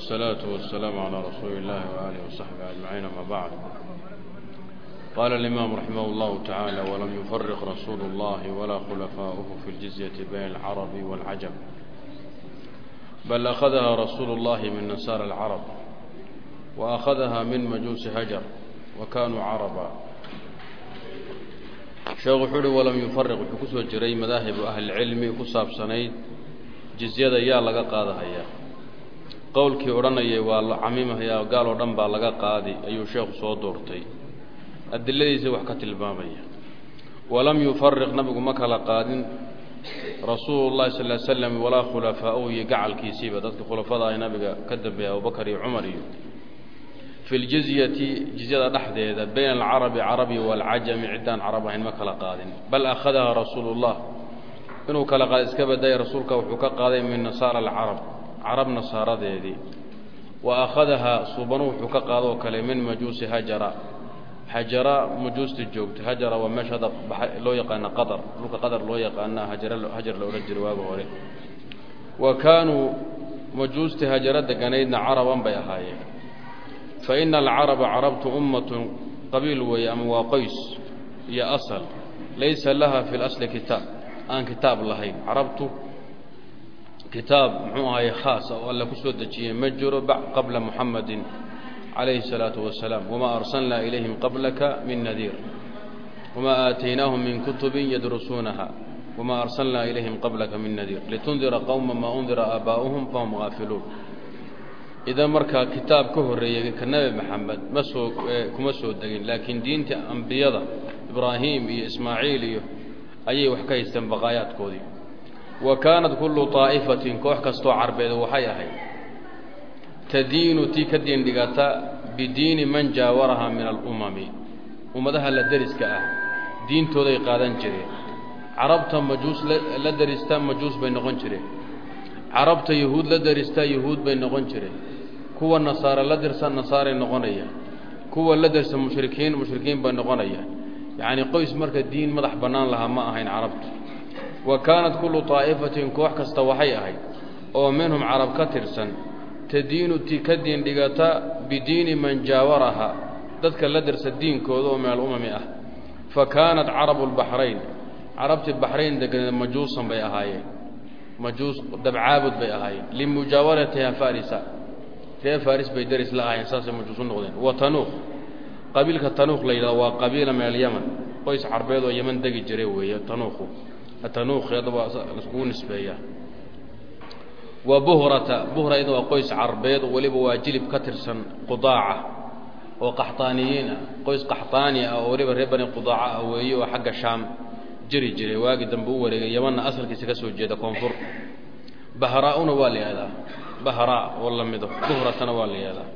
والصلاة والسلام على رسول الله وآله وصحبه أجمعين ما بعد قال الإمام رحمه الله تعالى ولم يفرق رسول الله ولا خلفاؤه في الجزية بين العرب والعجم بل أخذها رسول الله من نسار العرب وأخذها من مجوس هجر وكانوا عربا sheekhu wuxuu uhi walam yufarriq wuxuu ku soo jiray madaahibu ahlicilmi ku saabsanayd jizyada yaa laga qaadahayaa qowlkii odhanayay waa la camimahayaa gaal oo dhan baa laga qaadi ayuu sheekhu soo doortay. Adiladiisa wax ka tilmaamaya. Walam yufariq nabigu ma kala qaadin. Rasuulu llahi sal l slam walaa khulafaa'uhu iyo gacalkiisiiba. Dadka khulafada ah nabiga ka dambeeya abubakar iyo cumar iyo fi ljizyati jizyada dhexdeeda bayna alcarabi carabi waalcajami ciddaan carab ahayn ma kala qaadin. Bal akhadaha rasuulu llah inuu kala qaad iska badaya rasuulka wuxuu ka qaaday min nasaara alcarab carab nasaaradeedii wa akhadaha suubanu wuxuu ka qaadoo kale min majuusi hajara. Hajara majuusta joogta hajara waa meesha hadda loo yaqaana qatar dhulka qatar loo yaqaana hajar la odhan jiray waaga hore. Wa kaanuu majuusti hajara deganaydna caraban bay ahaayeen. Faina alcaraba carabtu ummatun qabiil weeye ama waa qoys iyo asal. Laysa laha fi lasli kitaab aan kitaab lahayn. Carabtu kitaab muxuu ahaye khaasa oo alla ku soo dejiyey ma jiro qabla muxamadin calayhi الsalaatu wasalaam. Wamaa arsalnaa ilayhim qablaka min nadiir. Wamaa aataynaahum min kutubin yadrusuunaha. Wamaa arsalnaa ilayhim qablaka min nadiir. Litundira qowma maa undira aabaa'uhum fahum gaafiluun. Idan markaa kitaab ka horreeyey ka nebi maxamed ma soo kuma soo degin laakiin diinta ambiyada ibraahim iyo ismaaciil iyo ayay wax ka haysteen baqaayaadkoodii wa kaanat kullu طaa'ifatin koox kastoo carbeed waxay ahayd. Tadiinu tii ka diin dhigata bidiini man jaawaraha min alumami ummadaha la deriska ah diintooday qaadan jireen. Carabta majuus la derista majuus bay noqon jireen. Carabta yahuud la deristaa yahuud bay noqon jireen. Kuwa nasaare la dirsa nasaaray noqonaya. Kuwa la dersa mushrikiin mushrikiin bay noqonaya. Yacnii qoys marka diin madax bannaan lahaa ma ahayn carabtu wa kaanat kullu طaa'ifatin koox kasta waxay ahayd oo minhum carab ka tirsan tadiinu ti ka diin dhigata bidiini man jaawaraha dadka la dersa diinkooda oo min alumami ah. Fa kaanat carabu lbaxrayn carabtii baxrayn deganeed majuusan bay ahaayeen majuus dabcaabud bay ahaayeen. Limujaawaratiha farisa reer faris bay deris la ahaayeen saasay majuus u noqdeen. Wa tanuukh qabiilka tanuukh la yidhahdo waa qabiila min alyaman qoys carbeed oo yaman degi jiray weeye tanuukhu tanuukhi haddaba laiskugu wa buhra iyada waa qoys carbeed oo weliba waa jilib ka tirsan qudaaca oo qaxtaaniyiin ah qoys qaxtaani ah oo weliba reer bani qudaaca ah weeye oo xagga shaam jiri jiray. Waagii dambe u wareegay yamanna asalkiisa ka soo jeeda koonfur. Bahraa-una waa la yihahdaa bahraa oo la mido. Buhratana waa la yihahdaa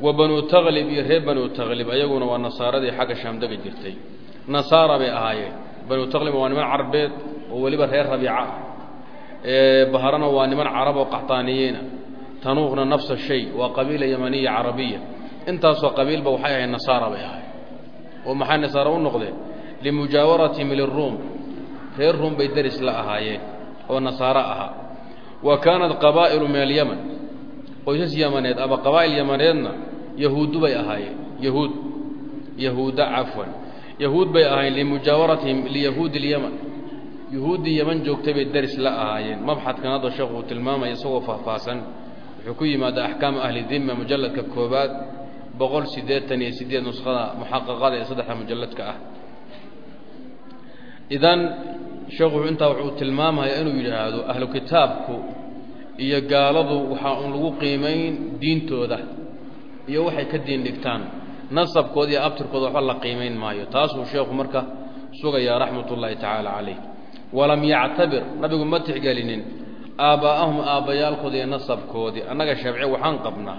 wa banuu taklib iyo reer banuu taklib ayaguna waa nasaaradii xagga shaam degi jirtay. Nasaara bay ahaayeen banuu taklib waa niman carbeed oo weliba reer rabiica. Bahrana waa niman carab oo qaxtaaniyiina tanuuqna nafsa shay waa qabiila yamaniya carabiya. Intaasoo qabiilba waxay ahayd nasaara bay ahayd. Oo maxay nasaara u noqdeen limujaawaratihim liruum reer ruum bay deris la ahaayeen oo nasaaro ahaa. Wa kaanat qabaa'ilu min alyaman qoysas yamaneed ama qabaa'il yamaneedna yahuuddu bay ahaayeen. Yahuud. Yahuuda cafwan yahuud bay ahaayeen limujaawaratihim liyahuudi اlyaman yahuuddii yaman joogtay bay deris la ahaayeen. Mabxadkan hadda sheekhu uu tilmaamaya isagoo faahfaahsan. Wuxuu ku yimaada axkaamu ahli dima mujalladka koobaad boqol siddeetan iyo siddeed nuskhada muxaqaqada ee saddexda mujalladka ah. Idan sheekhu intaa wuxuu tilmaamaya inuu yidhaahdo ahlu kitaabku iyo gaaladu waxaa un lagu qiimayn diintooda iyo waxay ka diin dhigtaan nasabkooda iyo abtirkooda waxba la qiimayn maayo. Taasuu sheekhu marka sugayaa raxmat ullaahi tacaala calayh. Walam yactabir nabigu ma tixgelinin aabbaa'ahum aabbayaalkooda iyo nasabkoodii. Annaga shaafici waxaan qabnaa.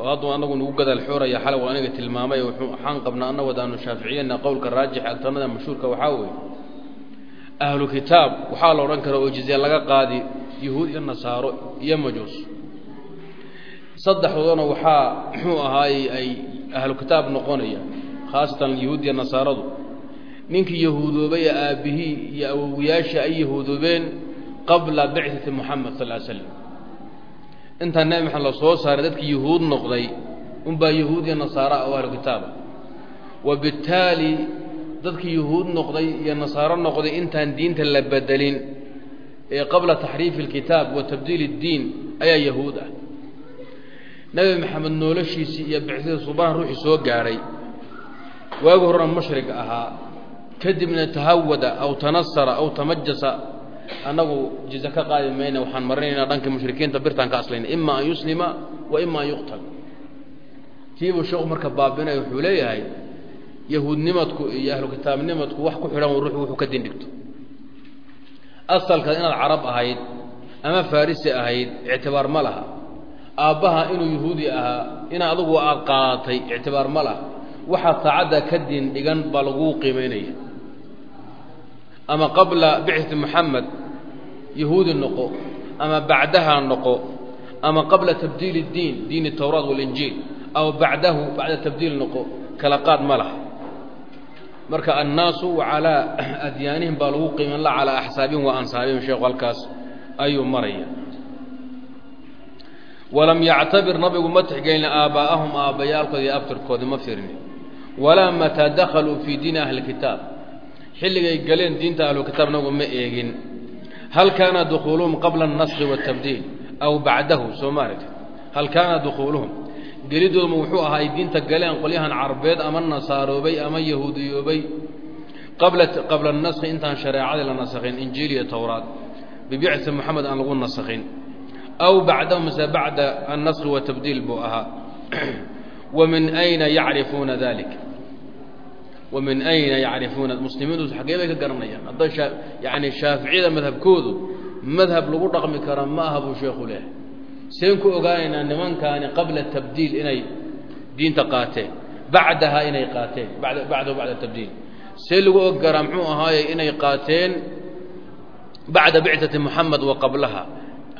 Oo hadduu anagu nagu gadaal xooraya xalay waa aniga tilmaamay waxaan qabnaa annagu adaanu shaaficiyana qowlka raajix agtanada mashhuurka waxaa weeye. Ahlu kitaab waxaa la odhan kara oo jizye laga qaadi yahuud iyo nasaaro iyo majuus. Saddexdoodana waxaa muxuu ahaayey ay ahlu kitaab noqonaya khaasatan yahuud iyo nasaaradu. Ninkii yahuudoobay ee aabbihii iyo awowiyaashii ay yahuudoobeen qabla bicati moxamed sal l slam intaa nebi maxamed la soo saaray dadkii yuhuud noqday unbaa yahuud iyo nasaara oo ahlu kitaaba wabittaali dadkii yuhuud noqday iyo nasaaro noqday intaan diinta la bedelin ee qabla taxriifi اlkitaab wa tabdiil اddiin ayaa yahuud ah nebi maxamed noloshiisii iyo bixsida subaan ruuxii soo gaadhay waagi horena mushrig ahaa. Kadibna tahawada aw tanasara aw tamajasa annagu jize ka qaadi mayna waxaan marinaynaa dhankii mushrikiinta birtaan ka aslayna ima an yuslima wa ima an yuqtal. Kiibuu sheekhu marka baabinaya wuxuu leeyahay yahuudnimadku iyo ahlu kitaabnimadku wax ku xidhan ruuxu wuxuu ka dindhigto asalka inaad carab ahayd ama farisi ahayd ictibaar ma laha aabbaha inuu yahuudi ahaa in adugu aad qaadatay ictibaar ma laha waxaa saacadda ka diin dhigan baa laguu qiimaynaya ama qabla bicti moxamed yahuudi noqo ama bacdaha noqo ama qabla tabdiil اdiin diin الtawraat waاlinjiil aw bacdahu bacda tabdiil noqo kala qaad ma laha marka annaasu calaa adyaanihim baa lagu qiiman la calaa axsaabihim wa ansaabihim sheekhu halkaas ayuu maraya walam yactabir nabigu ma tixgelina aabbaa'ahum aabbayaalkooda iyo abtirkoodii ma firni walaa mataa dakhaluu fii diini ahlikitaab xilligay galeen diinta ahlukitaab nabigu ma eegin. Hal kaana dukhuuluhum qabla annasqi waatabdiil aw bacdahu soo ma hal kaana dukhuuluhum gelidooduma wuxuu ahaa ay diinta galeen qolyahan carbeed ama nasaaroobay ama yahuudiyoobay. Qabla annaskhi intaan shareecadii la nasakhin injiil iyo towraad. Bibicsa moxamed aan lagu nasakhin aw bacdahu mise bacda annaskhi watabdiil buu ahaa wa min ayna yacrifuuna dalik wa min ayna yacrifuuna muslimiintu xaggee bay ka garanayaan hadday yacni shaaficiyada madhabkoodu madhab lagu dhaqmi kara ma aha buu sheekhu leehay seen ku ogaanaynaa nimankaani qabla tabdiil inay diinta qaateen bacdaha inay qaateen bacdahu bacda tabdiil see lagu og garaa muxuu ahaaye inay qaateen bacda bicati moxamed wa qablaha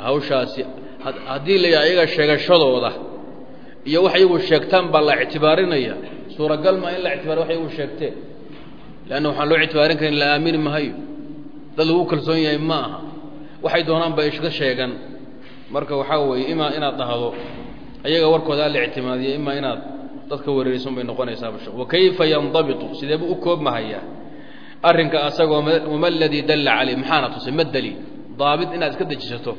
hawshaasi haddii la ayaga sheegashadooda iyo wax iyagu sheegtaan baa la ictibaarinaya. Suuragal maa in la ictibaariy wax iyagu sheegteen. Leanna waxaan loo ictibaarin karin la aamini mahayo. Dad lagu kalsoon yahay ma aha. Waxay doonaan ba iska sheegan. Marka waxaa weeye imaa inaad dhahdo ayaga warkoodaa la ictimaadiya imaa inaad dadka wareerisun bay noqonaysaaba wa kayfa yandabitu? Sideebu u koobmahayaa arrinka asagoo wama aladii dalla caleyh? Maxaana tusay? Ma daliil? Daabit inaad iska dejisato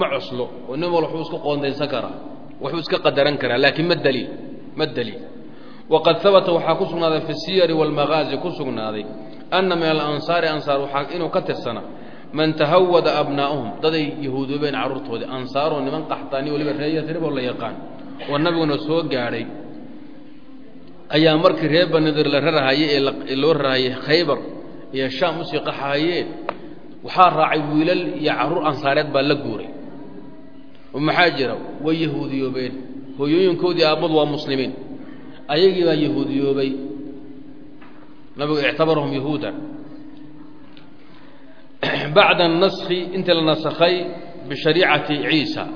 ma cuslo. oo nin wal waxbuu iska qoondaysan karaa waxbuu iska qadaran karaa laakiin ma daliil ma daliil. Waqad habata waxaa ku sugnaaday fi siyari waalmagaazi ku sugnaaday anna min alansaari ansaar waxaa inuu ka tirsana man tahawada abnaa'uhum daday yahuudoobeen carruurtoodii ansaaroo niman qaxtaani waliba reer yasriboo la yaqaan oo nabiguna soo gaadhay ayaa markii reer banidir la rarahayey ee loo rarahayey khaybar iyo shaam u sii qaxahayeen waxaa raacay wiilal iyo carruur ansaareed baa la guuray. Oo maxaa jira? Way yahuudiyoobeen. Hooyooyinkoodii aabbadu waa muslimiin. Ayagii baa yahuudiyoobay. Nabigu ictabarahum yahuudan bacda anaskhi intii la nasakhay bishariicati ciisa.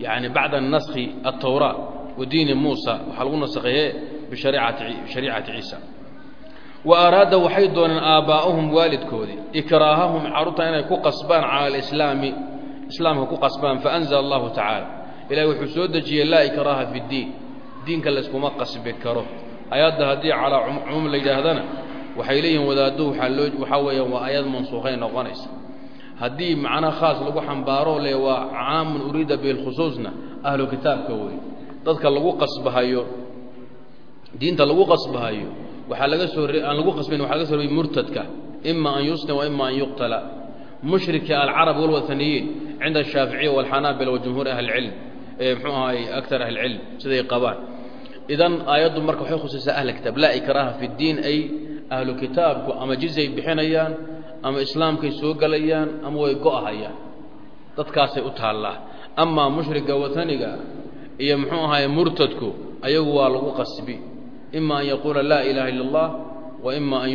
Yacni bacda anaskhi altowraat wa diini muusa. Waxaa lagu nasakhay bishariicati ciisa wa araada waxay dooneen aabbaa'uhum waalidkoodii. Ikraahahum carruurta inay ku qasbaan cala alislaami islaamka ku qasbaan faanzla allahu tacaala ilahi wuxuu soo dejiyey laa ikraaha fi اddiin diinka layskuma qasbi karo. Ayadda haddii calaa cumuum la yidhaahdana waxay leeyihiin wadaaddu waxaa loo waxaa weeyaan waa ayad mansuukhay noqonaysa. Haddii macna khaas lagu xambaaro le waa caamun uriida bilkhusuusna ahlu kitaabka wey dadka lagu qasbahayo diinta lagu qasbahayo waxaa laga soo aan lagu qasbayn waxa laga soo reebay murtadka ima an yusna wa an yuqtala. Mushrika alcarab walwataniyiin cinda ashaaficiya walxanaabila wajumhuur ahli ee mxuu ahaay agar ahli siday qabaan. Idan aayaddu marka waxay khusuusaa ahla kitaab laa ikraaha fi ddiin ay ahlu kitaabku ama jizyay bixinayaan ama islaamkay soo gelayaan ama way go'ahayaan. Dadkaasay u taallaa. Amaa mushriga wataniga iyo muxuu ahaay murtadku ayagu waa lagu qasbi. ima an yaquula laa ilaha illa اllah wa ima an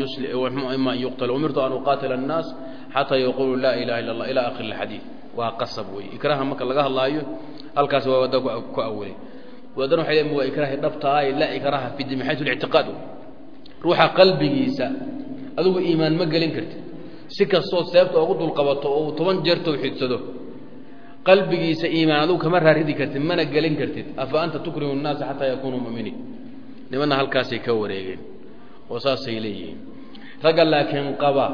ima an yuqtala umirtu an uqaatila الnaas xataa yaquluu laa ilaha illa اllah ila akhiri اlxadiid waa qasab wey ikraaha marka laga hadlaayo halkaas waa wadda ku awilay wadana waxay leeyiin waa ikraahi dhabtaay laa ikraaha fi din min xaysu اlictiqaad ruuxa qalbigiisa adigu iimaan ma gelin kartid si kastoo seebta ugu dulqabato oo uu toban jeer tawxiidsado qalbigiisa iimaan adugu kama raaridi kartid mana gelin kartid afa anta tukrihu nnaasa xataa yakunuu mu'miniin nimanna halkaasay ka wareegeen oo saasay leeyihiin. Ragga laakiin qaba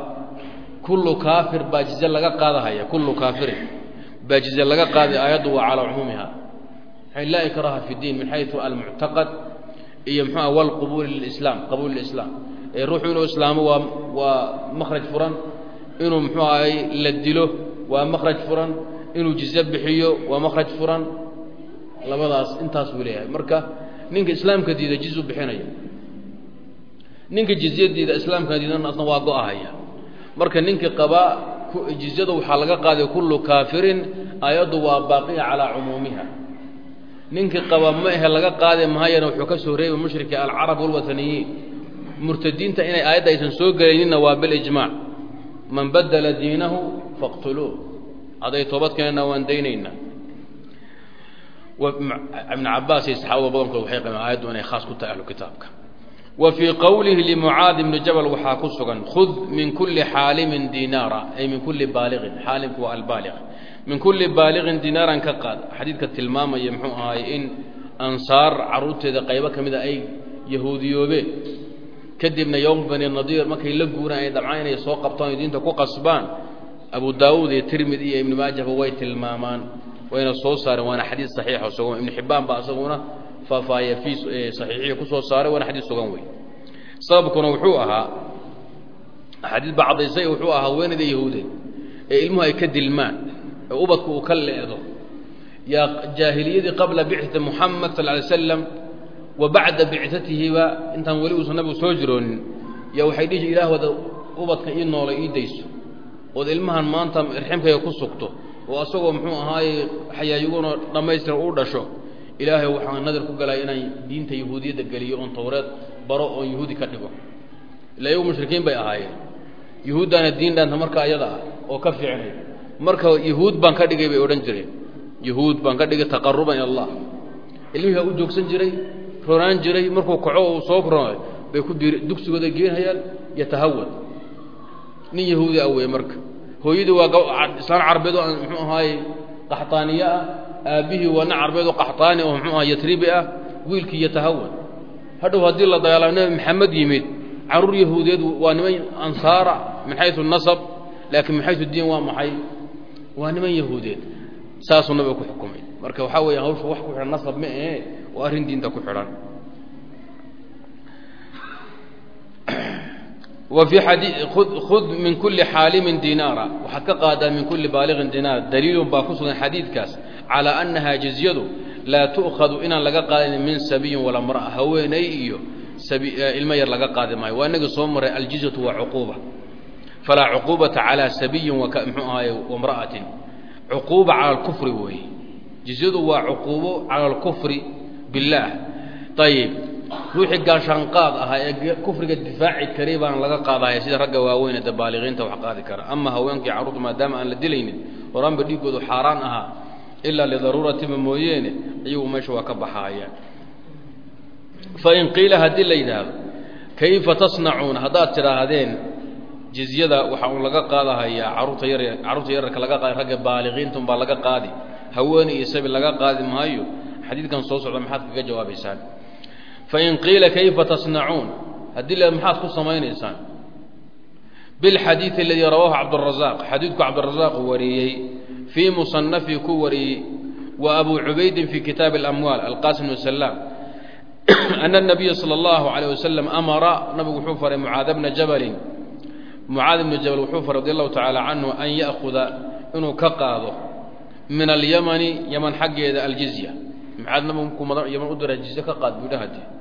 kullu kaafir baa jize laga qaadahaya kullu kaafirin baa jize laga qaaday aayaddu waa calaa cumuumiha. Laa ikraha fi diin min xayu almuctaqad iyo mxuua wlqubuuli lislaam qabuul lislaam ee ruuxu inuu islaamo waa waa makhraj furan inuu muxuu ahay la dilo waa makhraj furan inuu jize bixiyo waa makhraj furan. Labadaas intaas buu leeyahay. Marka ninka islaamka diida jizu bixinaya. Ninka jizya diida islaamka diidana asna waa go-ahaya. Marka ninka qabaa jizyada waxaa laga qaaday kullu kaafirin aayaddu waa baaqiya calaa cumuumiha. Ninkii qaba ma ahe laga qaadi mahayana wuxuu ka soo reebay mushriki alcarab walwataniyiin murtadiinta inay aayadda aysan soo gelayninna waa bilijmaac man badala diinahu faqtuluuh. Hadday toobad keenana waan daynaynaa ibn cabaas iyo saxaabada badankood waxay qabeen aayaddu inay khaas ku tahay ahlu kitaabka. Wa fii qowlihi limucaad ibni jabal waxaa ku sugan khud min kulli xaalimin dinaara ay min kulli baaliqin xaalimku waa albaaliq. Min kulli baaliqin dinaaran ka qaad. Xadiidka tilmaamaya muxuu ahaay in ansaar carruurteeda qaybo ka mida ay yahuudiyoobeen kadibna yowm bani nadiir markay la guuraan ay dabcaan inay soo qabtaan o diinta ku qasbaan abu daawuud iyo tirmidi iyo ibnu maajahba way tilmaamaan wayna soo saareen waana xadiid saxiixa sugan ibnu xibbaan baa isaguna faahfaahiya fii saxiixihii ku saaray waana xadiid sugan wey sababkuna wuxuu ahaa xadiid baa caddaysay wuxuu ahaa haweenayda yahuudeed ee ilmuhu ay ka dilmaan ee ubadku uu ka leedo yaa jaahiliyadii qabla bicati muxamed sal lay slam wa bacda bicatihiba intaan weli uusan nabigu soo jiroonin yaa waxay dhihi ilaah wada ubadka ii noolay ii dayso ood ilmahan maanta irximkayga ku sugto oo asagoo muxuu ahaaye xayaayiguna dhammaystiran uu dhasho ilaahay waxaan nadar ku galay inaan diinta yahuudiyadda geliyo oon towreed baro oon yahuudi ka dhigo. Ila iyagu mushrikiin bay ahaayeen. Yahuuddaana diin dhaanta marka ayada ah oo ka fiicnay. Marka yahuud baan ka dhigay bay odhan jireen. Yahuud baan ka dhigay taqaruban ila allah. Ilmihiaa u joogsan jiray ronaan jiray markuu kaco uu soo ronaay bay ku dugsigooda geenhayaan yatahawad nin yahuudi ah wey marka hooyadii waa islaan carbeed oo muxuu ahaaye qaxtaaniye ah. Aabbihii waa nin carbeed oo qaxtaani oo muxuu aha yatribi ah. Wiilkii yatahawad hadhow haddii la dagaalaamo nebi maxamed yimid. Carruur yahuudeed waa niman ansaara min xayu nasab laakiin min xayu diin waa maxay? Waa niman yahuudeed. Saasuu nabiga ku xukumay. Marka waxaa weeya hawsha wax ku xidhan nasab ma ahe oo arrin diinta ku xidhan wa fii xadii khud min kulli xaalimin dinaara waxaad ka qaadaa min kulli baaliqin dinaar daliilun baa ku sugan xadiidkaas. Calaa annahaa jizyadu laa tu'khadu inaan laga qaadayn min sabiyin walaa mra'a haweenay iyo ilmo yar laga qaadi maayo. Waa inagii soo maray aljizyatu waa cuquuba. Falaa cuquubata calaa sabiyin mxuu ahaye wamra'atin cuquuba cala alkufri weeye jizyadu waa cuquubo cala alkufri billaah ayib ruuxii gaashaanqaad ahaa ee kufriga difaaci karay baan laga qaadahaya sida ragga waaweyn ee dabaaliqiinta wax qaadi kara. Ama haweenkii carruurta maadaama aan la dilaynin horaanba dhiiggoodu xaaraan ahaa ilaa lidaruuratiba mooyeene iyagu meesha waa ka baxaayaan fain qiila haddii la yidhaahdo kayfa tasnacuuna? Haddaad tidhaahdeen jizyada waxa uun laga qaadahayaa carruurta yar carruurta yararka laga qaadi ragga baaliqiintan baa laga qaadi haweeney iyo sabi laga qaadi maayo? Xadiidkan soo socda maxaad kaga jawaabaysaan fain qiila kayfa tasnacuun haddii la maxaad ku samaynaysaan bilxadiidi aladii rawaahu cabdurasaaq xadiidku cabdirasaaq wariyey fii musanafii ku wariyey wa abuu cubaydin fii kitaabi alamwaal alqaasim bn salaam ana anabiya sala allahu calayh wasalam amara nabigu wuxuu faray mucaada bna jabalin mucaad bnu jabal wuxuu faray radi allahu tacaala canhu an ya'huda inuu ka qaado min alyamani yaman xaggeeda aljizya mucaad nabigu markuu yaman u dira jizye ka qaad buudhahadee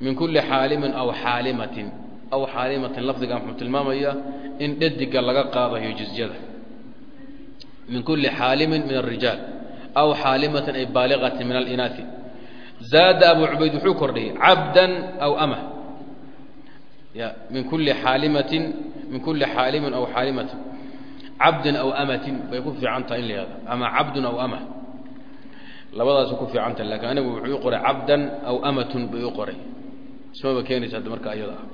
min kulli xaalimin aw xaalimatin. Aw xaalimatin lafdiga muxuu tilmaamaya in dhediga laga qaadayo jizyada min kulli xaalimin min الrijaal aw xaalimatin ay baaligatin min alinaai zaada abu cubayd wuxuu kordhiyey cabdan aw ama. Ya min kulli xaalimatin min kulli xaalimin aw xaalimatin. Cabdin aw amatin. Bay ku fiican tahay in la ama cabdun aw ama. Labadaas ku fiican tahay laakiin anigu wuxuu u qoray cabdan aw amatun bay u qoray ismaba keenaysa marka iyada ah.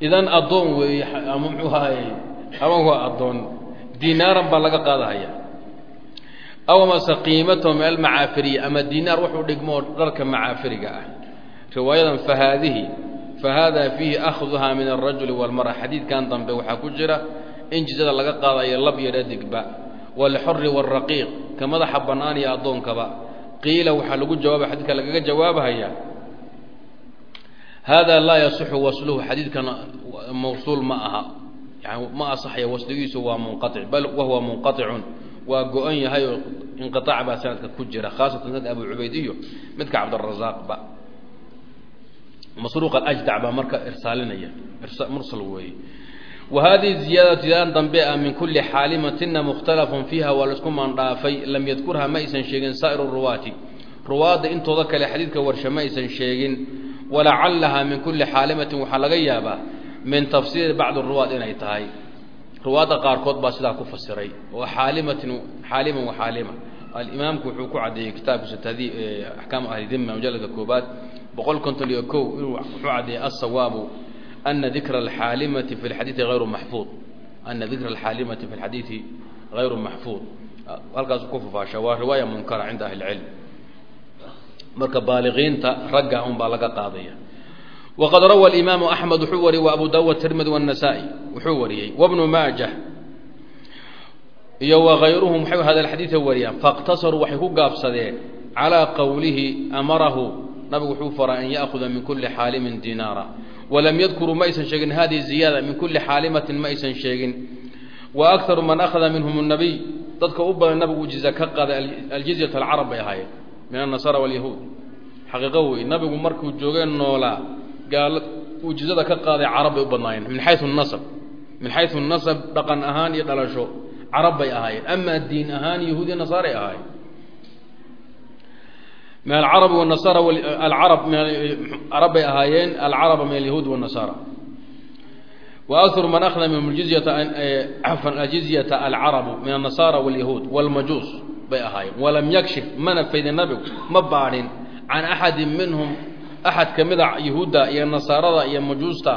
Idan addoon weeye ama muxuu ahaye ama waa addoon. Dinaaran baa laga qaadahaya. Aw mase qiimato min almacaafiriya ama dinaar wuxuu dhigmoo dharka macaafiriga ah. Riwaayadan fahaadihi fahada fiihi akhduha min alrajuli walmara xadiidkan dambe waxaa ku jira in jizada laga qaadayo lab iyo dhadigba walxori wاraqiiq ka madaxa bannaan iyo addoonkaba qiila waxaa lagu jawaabay xadidka lagaga jawaabahaya hada laa yasixu wasluhu xadiidkan mawsuul ma aha yani ma asaxaya wasligiisu waa munqaic bal wahuwa munqaicun waa go-an yahay inqiaac baa sanadka ku jira khaasatan sanadka abu cubayd iyo midka cabdirazaaqba masruuq alajdac baa marka irsaalinaya mursal weeye wa ziyaadatu ziyaadan dambe ah min kulli xaalimatina mukhtalafun fiiha waa la isku maandhaafay lam yadkurha ma aysan sheegin saa'iru ruwaati ruwaadda intooda kale xadiidka warsha ma aysan sheegin walacallaha min kulli xaalimatin waxaa laga yaabaa min tafsiiri bacdi ruwaad inay tahay ruwaadda qaarkood baa sidaa ku fasiray oo xaalimatin xaaliman wa xaalima alimaamku wuxuu ku caddeeyey kitaabkiisa axkaamu ahli dima mujalladka koobaad boqol konton iyo kow wuxuu caddeeyey asawaabu ana dikra alxaalimati fi lxadiidi hayru maxfuud ana dikra alxaalimati fi lxadiidi hayru maxfuud halkaasuu ku fafaasha waa riwaaya munkara cinda ahli marka baaliqiinta ragga un baa laga qaadaya wqad rawa imaamu axmed wuxuu wariyey wa abu dawud tirmidi wاnasaa-i wuxuu wariyey wbnu maajah iyo wakayruhum waxay hada xadiida wariyaan faاqtasaruu waxay ku gaabsadeen calىa qowlihi amarahu nabigu wuxuu faraa an ya'huda min kuli xaalimin dinaara walam yadkuruu ma aysan sheegin hadihi ziyaada min kuli xaalimatin ma aysan sheegin wa akaru man akhada minhum الnabiy dadka u badan nabigu jiza ka qaaday aljizyat alcarab bay ahaayeen min anasara waalyahuud xaqiiqo wey nabigu markuu joogay noolaa gaal uujizada ka qaaday carab bay u badnaayeen. Min xayu nasab min xayu nasab dhaqan ahaan iyo dhalasho carab bay ahaayeen. Amaa diin ahaan yahuud iyo nasaaray ahaayeen. Min alcarab wanasara alcarab carab bay ahaayeen alcaraba min alyahuud wanasaara waru man akhda minhum jizyata eh, afan alcarabu min anasara wاlyahuud wاlmajuus bay ahaayeen. Walam yakshif mana faydin nabigu ma baadhin can axadi minhum axad ka mida yahuudda iyo nasaarada iyo majuusta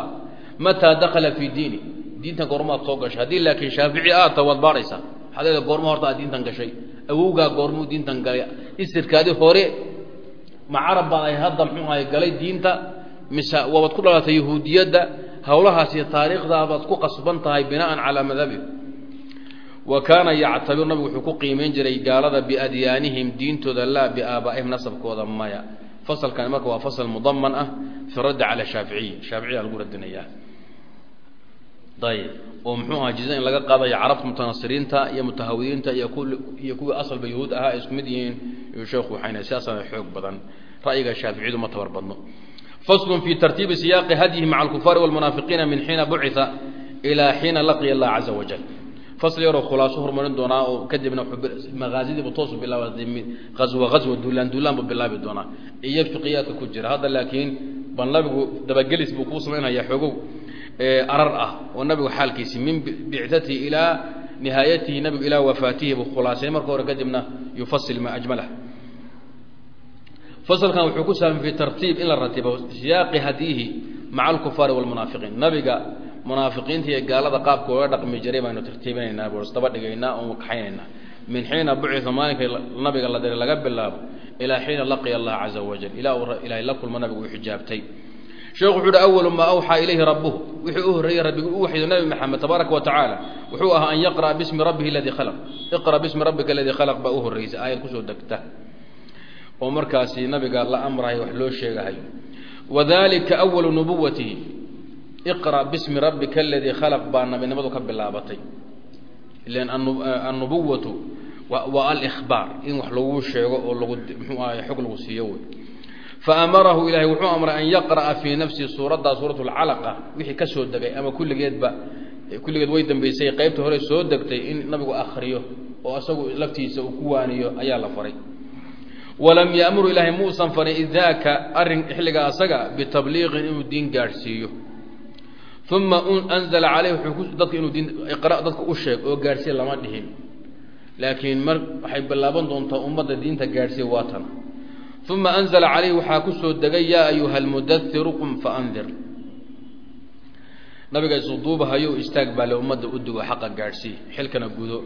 mataa dakala fii diini. Diintan goormaad soo gashay. Haddii laakiin shaafici aad ta waad baadhaysaa xadeeda goorma horta aad diintan gashay awowgaa goormuu diintan galay. Isirkaadi hore ma baad ay hadda muxuu ahay galay diinta mise waabaad ku dhalatay yahuudiyadda howlahaas iyo taariikhdabaad ku qasban tahay binaan calaa madhabih wa kaana yactabiru nabigu wuxuu ku qiimayn jiray gaalada biadyaanihim diintooda laa biaabaa'ihim nasabkooda maya. Fasalkan marka waa fasal mudaman ah fi raddi cala shaaficiyi shaaficiya lagu radinayaa ayib oo muxuu ahaa jiza in laga qaadayo carabta mutanasiriinta iyo mutahawidiinta iyo iyo kuwii asalba yahuud ahaa ay isku mid yihiin iyuu sheekhu waxayna sidaasana xoog badan. Ra'yiga shaaficiyadu ma tabar badno. Faslun fi tartiibi siyaaqi hadyihi maca alkufaari walmunaafiqiina min xiina bucita ilaa xiina laqiya allah caza wajal fasl yaroo khulaaso horumarin doonaa oo kadibna maqaasidiibu toosu bilaabatay aswa duulaan duulaan bilaabi doonaa. Iyo fiqiyaadka ku jira. Hadda laakiin bal nabigu dabagelis buu kuu samaynaya xoogow arar ah oo nabigu xaalkiisii min bicdatihi ilaa nihaayatihi nabigu ilaa wafaatihi buu khulaasay. Marka hore kadibna yufasil ma ajmalah. Fasalkan wuxuu ku saabsan fi tartiib in la ratibo siyaaqi hadiyihi maca alkufaari walmunaafiqiin nabiga munaafiqiinta iyo gaalada qaabka oga dhaqmi jiray baynu tartiibinaynaa buu isdaba dhigaynaa oo kaxaynaynaa. Min xiina bucita maalinka nabiga la diray laga bilaabo ilaa xiina laqiya allah caza wajal ilaa uu ilaahay la kulmo nabigu uu xijaabtay sheekhu wuxuu uhi awalu maa awxaa ilayhi rabbuhu. Wixii u horreeyey rabbigu u waxydo nabi maxamed tabaaraka wa tacaala wuxuu ahaa an yaqra'a bismi rabbihi aladii khalaq. Iqra bismi rabbika aladii khalaq baa u horreysay aayad ku soo degta. Oo markaasi nabiga la amrayo wax loo sheegahayo wadalika awalu nubuwatihi iqra bismi rabbika aladii khalaq baa nabinimadu ka bilaabatay. Ilan annubuwatu waa alihbaar in wax lagu sheego oo lagu mxuu ahay xog lagu siiyo wey. Faamarahu ilahay wuxuu amray an yaqra'a fii nafsihi suuraddaa suurat lcalaqa wixii ka soo degay ama kulligeedba kulligeed way dambaysay qaybta hore soo degtay in nabigu akriyo oo isagu laftiisa uu ku waaniyo ayaa la faray. Walam yamuru ilaahay muusan farin idaaka arrin xilliga asaga bitabliiqin inuu diin gaadhsiiyo uma anzla caleyh dadka inuu iqra dadka u sheeg oo gaadhsiiya lama dhihin. Laakiin mar waxay bilaaban doontaa ummadda diinta gaadhsiiya waa tan. uma anzla caleyh waxaa ku soo degay yaa ayuha almudairu qum faandir nabiga isuduubahayo istaag baa le ummadda u dugo xaqa gaadhsii xilkana gudo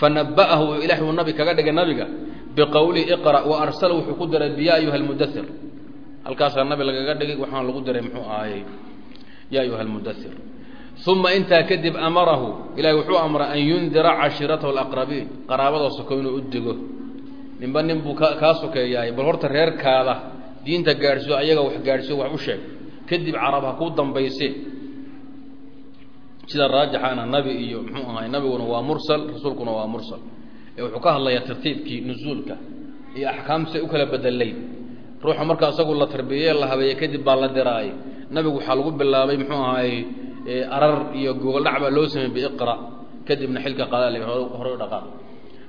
fanaba'ahu ilahi uu nabi kaga dhigay nabiga biqowlihi iqra wa arsala wuxuu ku diray biya ayuha almudathir halkaasaa nabi lagaga dhigay waxaan lagu diray muxuu ahaayey ya ayuha almudathir uma intaa kadib amarahu ilahi wuxuu amray an yundira cashiiratahu alaqrabiin qaraabada soko inuu u digo ninba nin buu kaa sokeeyaay bal horta reerkaada diinta gaadhsiyo ayaga wax gaadhsiyo wax u sheeg kadib carab ha kuu dambayse sida raajixaana nabi iyo muxuu ahay nabiguna waa mursal rasuulkuna waa mursal ee wuxuu ka hadlayaa tartiibkii nusuulka iyo axkaamta u kala bedelay ruuxa marka isagu la tarbiyeye la habeeye kadib baa la diraay nabigu waxaa lagu bilaabay muxuu ahaay arar iyo gogoldhac baa loo sameeyey biiqra kadibna xilka qadaa hore u dhaqaaq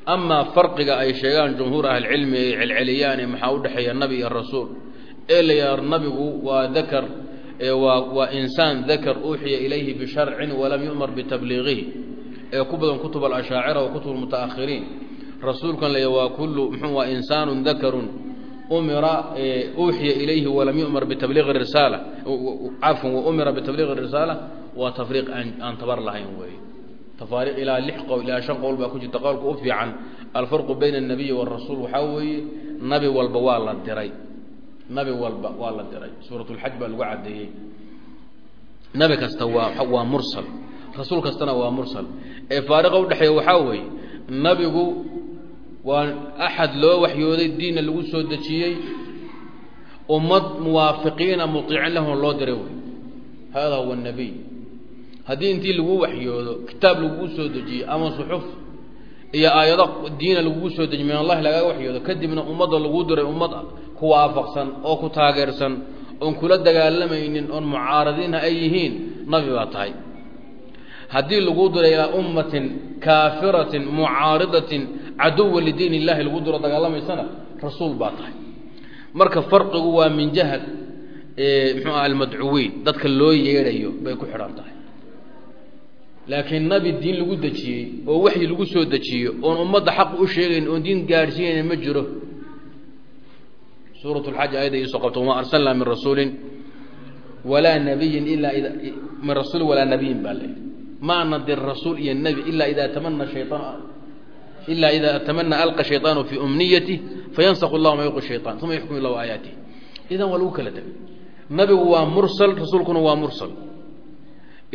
amaa farqiga ay sheegaan jumhuur ahlicilmi ay celceliyaan maxaa udhexeeya nabi iyo rasuul. Ee la yidhaha nabigu waa dakar waa waa insaan dakar uuxiya ilayhi bisharcin walam yu'mar bitabliiqihi ee ku badan kutub alashaacira wa kutub almutaakhiriin rasuulkan la waa kullu muxuu waa insaanun dakarun umira uuxiya ilayhi walam yu'mar bitabliiqi risaala cafwan waumira bitafriiq arisaala waa tafriiq aan tabar lahayn weeye tafaariiq ilaa lix qowl ilaa shan qowl baa ku jirta qowlka u fiican alfarqu bayna annabiyi waalrasuul waxaa weeye nabi walba waa la diray nabi walba waa la diray suuratulxaj baa lagu caddeeyey nabi kasta waa waa mursal rasuul kastana waa mursal ee faariqa udhexeeya waxaa weeye nabigu waa axad loo waxyooday diinna lagu soo dejiyey ummad muwaafiqiina muiicin lahun loo diray wey. Hada huwa nabiy. Haddii intii lagu waxyoodo kitaab lagugu soo dejiyey ama suxuf iyo aayado diina lagugu soo dejiyey min allahi lagaa waxyoodo kadibna ummadda lagu diray ummad ku waafaqsan oo ku taageersan oon kula dagaalamaynin oon mucaaradiinha ay yihiin nabi baa tahay. Haddii lagu diray ilaa ummatin kaafiratin mucaaridatin caduwa lidiin illahi lagu diro dagaalamaysana rasuul baa tahay marka farqigu waa min jahad muxuu aha almadcuwiin. Dadka loo yeedhayo bay ku xidhan tahay. Laakiin nabi diin lagu dejiyey oo waxyi lagu soo dejiyo oon ummadda xaq u sheegayn oon diin gaadhsiinayn ma jiro. Suurat lxaj ayadda iisoo qabto wamaa arsalnaa min rasuulin walaa nabiyin ilaa ida min rasuulin walaa nabiyin baa le ma nadir rasuul iyo nebi ilaa idaa tamana shayaan ilaa idaa tamana alqa shayطaanu fii umniyatih fayansakhu llahu ma yuqi shayطan uma yaxkum illahu aayaatih idan waa lagu kala tegay nabigu waa mursal rasuulkuna waa mursal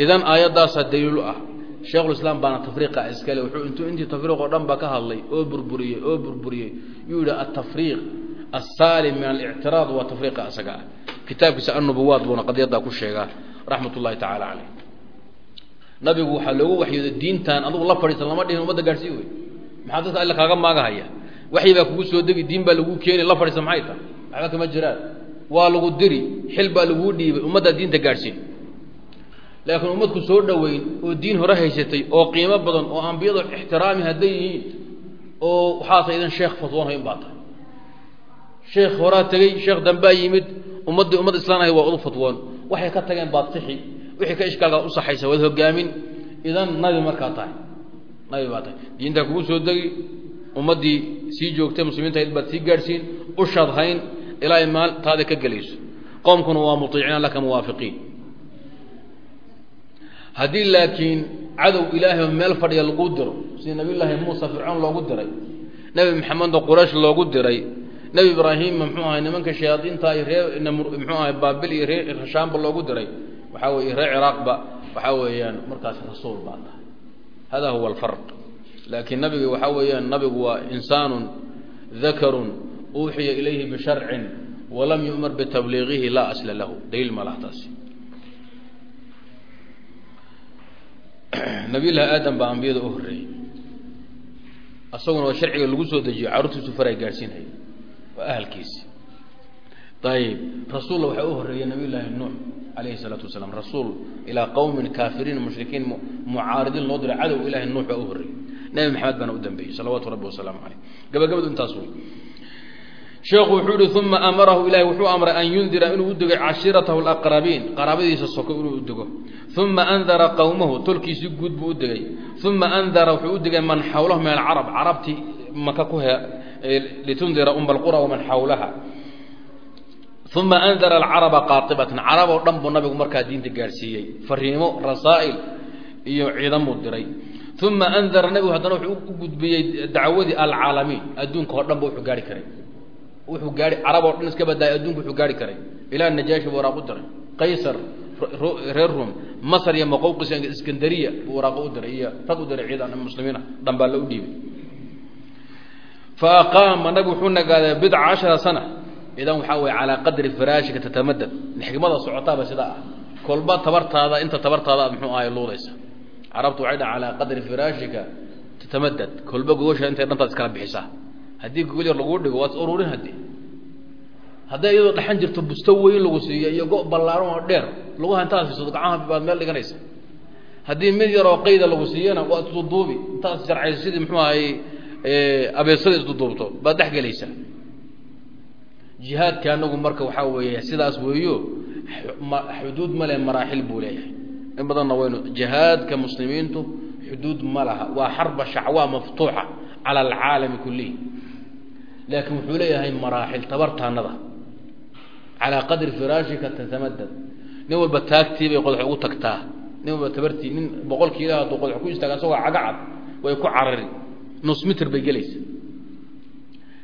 idan aayaddaasaa daliilu ah sheikhulislaam baana tafriiqa iskale wuxuu intuu intii tafriiq oo dhan ba ka hadlay oo burburiyey oo burburiyey yuu yihi altafriiq asaalim min alictiraad waa tafriiqa isaga ah kitaabkiisa annubuwaad buuna qadiyaddaa ku sheegaa raxmat ullahi tacaala caleyh nabigu waxaa loogu waxyooday diintan adugu la fadhiisan lama dhihin umadda gaadhsii wey maxaa dadka alla kaaga maagahaya waxyi baa kugu soo degi diin baa laguu keeni la fadhiisan maxay tahay waxba kama jiraan. Waa lagu diri xil baa laguu dhiibay ummaddaa diinta gaadhsiin. Laakiin ummadku soo dhoweyn oo diin hore haysatay oo qiimo badan oo ambiyada ixtiraami hadday yihiin oo waxaasa idan sheekh fatwoonhay in baa tahay. Sheekh horaa tegey sheekh dambaa yimid ummaddii ummad islaan ahay waa udu fatwoon waxay ka tageen baad wixii ka ishkaalkaa u saxaysa waad hogaamin idan nabi markaa tahay tahay diintaa kugu soo degi ummaddii sii joogtay muslimiinta baad sii gaadhsiin ushaad hayn ilaa maal taada ka gelayso qoomkuna waa mutiiciina laka muwaafiqiin haddii laakiin cadow ilaahay oo meel fadhiya lagu diro sida nabiyullaahi muusa fircoon loogu diray nebi maxamedna quraysh loogu diray nebi ibraahimma muxuu ahay nimanka shayaadiinta muxuu ahay baabil iyo ree rashaamba loogu diray waxaa weye ree ciraaqba waxaa weeyaan markaas rasuul baa tahay hada huwa alfarq. Laakiin nabiga waxaa weeyaan nabigu waa insaanun dakarun uuxiya ilayhi bisharcin walam yu'mar bitabliiqihi laa asla lahu. Daliil ma laha taasi. Nabiyullaahi aadam baa ambiyada u horreeyey asaguna waa sharciga lagu soo dejiyo carruurtiisu faray gaadhsiinhaya waa ahalkiisi ayib rasuulla waxaa u horreeyey nabiyullaahi nuux calayhi salaatu wasalaam rasuul ilaa qowmin kaafiriin mushrikiin mucaaridiin loo diray cadow ilahi nuux baa u horreeyey nebi maxamed baana u dambeeyey salawaatu rabbi wasalaamu caleyh gabagabadu intaas wey sheekhu wuxuu yihi uma amarahu ilahi wuxuu amray an yundira inuu u dego cashiiratahu alaqrabiin qaraabadiisa soko inuu u dego uma andara qowmahu tolkiisi guud buu u degay uma andara wuxuu u degay man xawlahu min alcarab carabtii maka ku litundira uma waman xawlaha uma andara alcaraba qaatibatan carab oo dhan buu nabigu markaa diinta gaadhsiiyey fariimo rasaa'il iyo ciidan buu diray uma andara nabigu haddana wuxuu u gudbiyey dacwadii alcaalamiin adduunka oo dhan ba wuxuu gaari karay wuxuu gaari carab oo dhan iska badaayay adduunka wuxuu gaari karay ilaa najaashi buu waraaq u diray qaysar reer rum masr iyo maqowqis iskandariya buu waraaqo u diray iyo rag u diray ciidan muslimiina dhan baa la u dhiibay fa aqaama nabigu wuxuu nagaaday bidca cashara sana idan waxaa weye calaa qadri firaashika tatamadad xikmada socotaaba sidaa ah. Kolba tabartaada inta tabartaada aad muxuu ahay luudaysa carabtu waxay dhaha calaa qadri firaashika tatamadad. Kolba gogosha intay dhantaad iskala bixisaa. Haddii gogol yar laguu dhigo waad ururin haddii. Hadday iyadoo dhaxan jirto busto weyn lagu siiyo iyo go' ballaaran oo dheer laguha intaad fiisato gacmaha baad meel dhiganaysa. Haddii mid yaroo qayda lagu siiyana waad isduduubi intaad jarcayso sidii muxuu ahay abeesada isduduubto baad dhex gelaysaa jihaadka anagu marka waxaa weeye sidaas weeyo xuduud ma leh maraaxil buu leeyahay. In badanna waynu jihaadka muslimiintu xuduud ma laha. Waa xarba shacwaa maftuuxa cala alcaalami kulihi laakiin wuxuu leeyahay maraaxil tabartaanada calaa qadri firaashika tatamadad nin walba taagtii bay qodax ugu tagtaa. Nin walba tabartii nin boqol kiila hadduu qodax ku istaaga asagoo cagacad way ku carari. Nus mitr bay gelaysa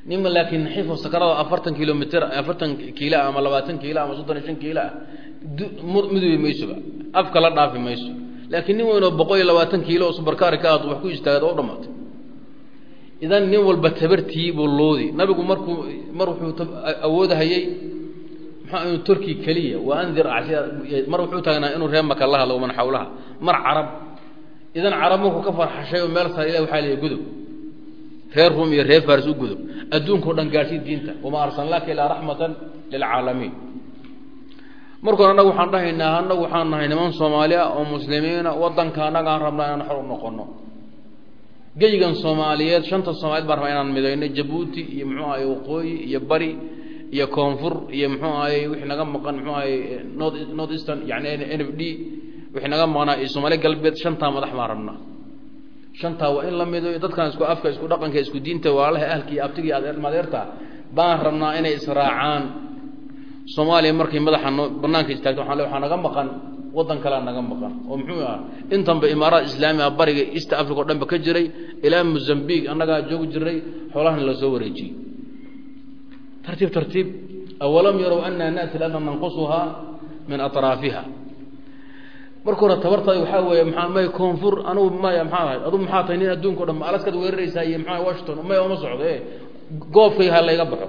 nima laakiin naxiifo sakarada afartan kilomitr afartan kiila ama labaatan kiila ama soddon iyo shan kiila. Ah midubi maysoba afka la dhaafi mayso laakiin nin weynoo boqol iyo labaatan kiilo oo subarkaari ka ahdo wax ku istaagad oo dhamaatay idan nin walba tabartii buu loodi. Nabigu markuu mar wuxuu awoodahayey maxaa inu turki keliya? Wa andir mar wuxuu taagnaa inuu reer maka la hadlo man xawlaha. Mar carab. Idan carab markuu ka farxashay oo meel sare ilah waxaa leeyahy gudub reer rum iyo reer faris u gudub. Adduunka o dhan gaadhsii diinta. Wamaa arsalnaaka ilaa raxmatan lilcaalamiin markoon annagu waxaan dhahaynaa annagu waxaan nahay niman soomaaliya oo muslimiina wadanka annagaan rabnaa inaan xor u noqono geygan soomaaliyeed shanta soomaaliyed baan rabaa inaan midayno jabuuti iyo muxuu ahay waqooyi iyo bari iyo koonfur iyo muxuu ahay wixii naga maqan muxuu ahay north north eastern yani n f d wixii naga maqnaa iyo soomaali galbeed shantaa madax baan rabnaa shantaa waa in la midayo dadkan isku afka isku dhaqanka isku diinta waalaha ahalka iyo abtiga baan rabnaa inay israacaan. Soomaaliya markay madaxa banaanka istaagto waxaan waxaa naga maqan waddan kalea naga maqan. Oo muxuu ah intanba imaaraat islaamiga bariga east africa o dhan ka jiray ilaa mozambique annagaa joogi jiray xoolahana la soo wareejiyey. Tartiib tartiib awalam yarow anaa na'ti lana nanqusuhaa min atraafiha hore tabartaadi waxaa weeye maa may koonfur anugu maya maxaa ahay adugu maxaa tahay nin adduunka o dhan? Alaskaad weeraraysaa iyo maxaa washington may oma socdo e goofkay ha layga baxo.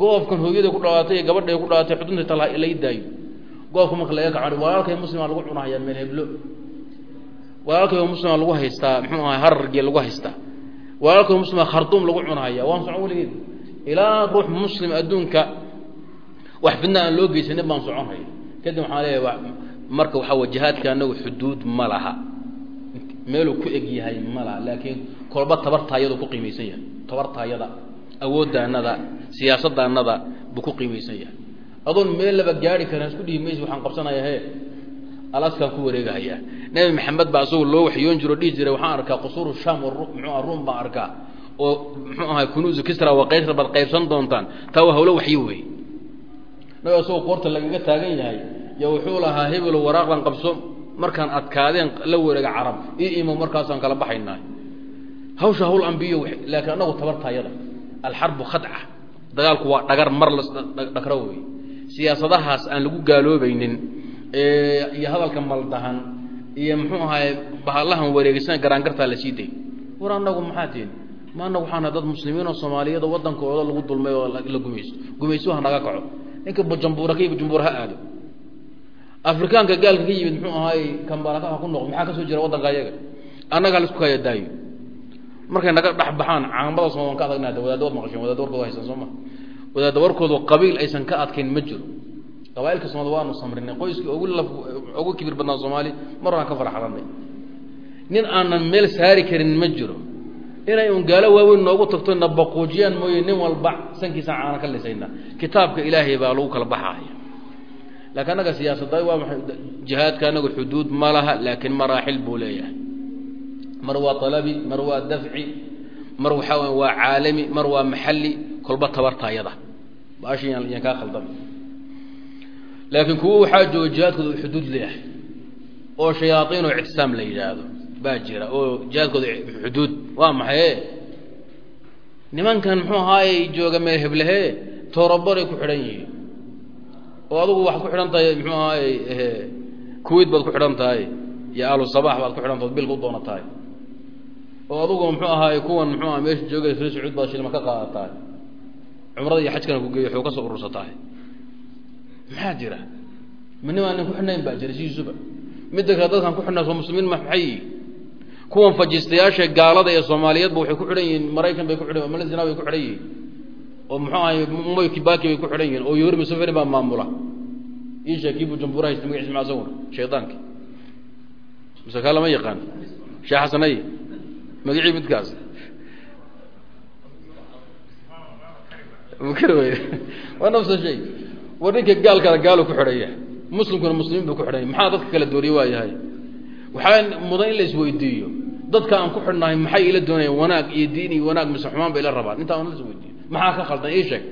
Goofkan hooyada ku dhawaatay iyo gabadhay ku dhawaatay xudunta tal lay daayo. Goofka marka laga kaco walaalkay muslima lagu cunahayaa meel heblo? Walaalkay muslima lagu haystaa muxuu ahay harargee lagu haystaa? Walaalkay muslima kharduum lagu cunahaya waan socon weligeed ilaa ruux muslim adduunka wax fidna aan loo geysanin baan soconhaya kadib waxaan leeyahay marka waxaa way jihaadka anagu xuduud ma laha. Meeluu ku eg yahay ma laha laakiin kolba tabartaayadu ku qiimaysan yahay. Tabartaayada awooddaanada siyaasadaanada buu ku qiimaysan yahay. Adoon meel laba gaari karin isku dhihi maysa waxaan qabsanaya he alaskaan ku wareegahayaa nebi maxamed baa isagoo loo waxyoon jiro dhihi jiray waxaan arkaa qusuuru sham muxuu ah ruum baan arkaa. Oo muxuu ahay kunuusu kisra waa qaysar baad qaybsan doontaan. Taa waa hawlo waxyo wey nabi isagoo qoorta lagaga taagan yahay yo wuxuu lahaa hebelo waraaqdan qabso markaan adkaadeen la wareega carab io imo markaasaan kala baxaynaa hawsha hawl ambiyo laakiin anagu tabartaayada alxarbu khadca. Dagaalku waa dhagar mar la dhagro wey siyaasadahaas aan lagu gaaloobaynin iyo hadalka maldahan iyo muxuu ahaay bahalahan wareegsan garaangartaa la sii day war anagu maxaa tihin ma anagu waxaana dad muslimiin oo soomaaliyada wadankooda lagu dulmay oo la gumayso ha naga kaco. Ninka bujambuura ka bujambuur ha aado afrikaanka gaalka ka yimid muxuu ahaay kambalaka ha ku noqdo maxaa ka soo jira waddanka ayaga? Annaga halisku kaya daayo. Markay naga dhex baxaan caamada sooma ka adagna hada wadaada wad maqasheen wadaada warkooda haysan soo ma. Wadaada warkooda qabiil aysan ka adkayn ma jiro. Qabaailka soomaalida waanu samrinay qoyskii ugu laf ugu kibir badnaa soomaali mar waan ka faraxlanay nin aanan meel saari karin ma jiro. Inay un gaalo waaweyn noogu tagto na baquujiyaan mooye nin walba sankiisa caana ka lisayna. Kitaabka ilaahay baa lagu kala baxaaya laakiin annaga siyaasada waa maay jihaadka anagu xuduud ma laha laakiin maraaxil buu leeyahay mar waa alabi mar waa dafci mar waxaa w waa caalami mar waa maxali kolba tabartaayada baashan yaan kaa khaldami laakiin kuwo waxaa jooga jihaadkooda xuduud leeyahay oo shayaaiin oo ictisaam la yidhaahdo baa jira oo jihaadkooda xuduud waa maxay nimankan muxuu ahaayey jooga meel heblehe toorabaray ku xidhan yihiin oo adugu waxaad ku xidhan tahay muxuu ahaayey kuwait baad ku xidhan tahay iyo ahlu sabax baad ku xidhan tahay bilka u doona tahay. Oo adugu muxuu ahaayey kuwan muxuu aha meesha joogay reer sacuud baad shilma ka qaadatahay cumrada iyo xajkana ku geeyo xuu ka soo urursatahay maxaa jira? Manimaa nin ku xidhnayn baa jira sidiisuba. Midda kale dadkan ku xidhnaa soo muslimiin ma maxay kuwan fajistayaasha gaalada ee soomaaliyeedba waxay ku xidhan yihiin maraykan bay ku xidhan malazina bay ku xidhan yihiin oo muxuu ahay moy kibaki bay ku xidhan yihiin oo yori museveni baa maamula. Isha kii bujumbura haysta magaciisa maxaa sawir shaydaanki mise kaa lama yaqaan. Sheekh xasanay magacii midkaas. Waa nafsa shay war ninka gaalkana gaalu ku xidhaya muslimkuna muslimiin buu ku xidhanya maxaa dadka kala dooriye waa yahay? Waxaa mudan in la isweydiiyo. Dadka aan ku xidhnahay maxay ila doonayaan wanaag iyo diin iyo wanaag mise xumaan ba ila rabaan. Intaa la isweydiiyo maxaa ka khaldan ii sheeg.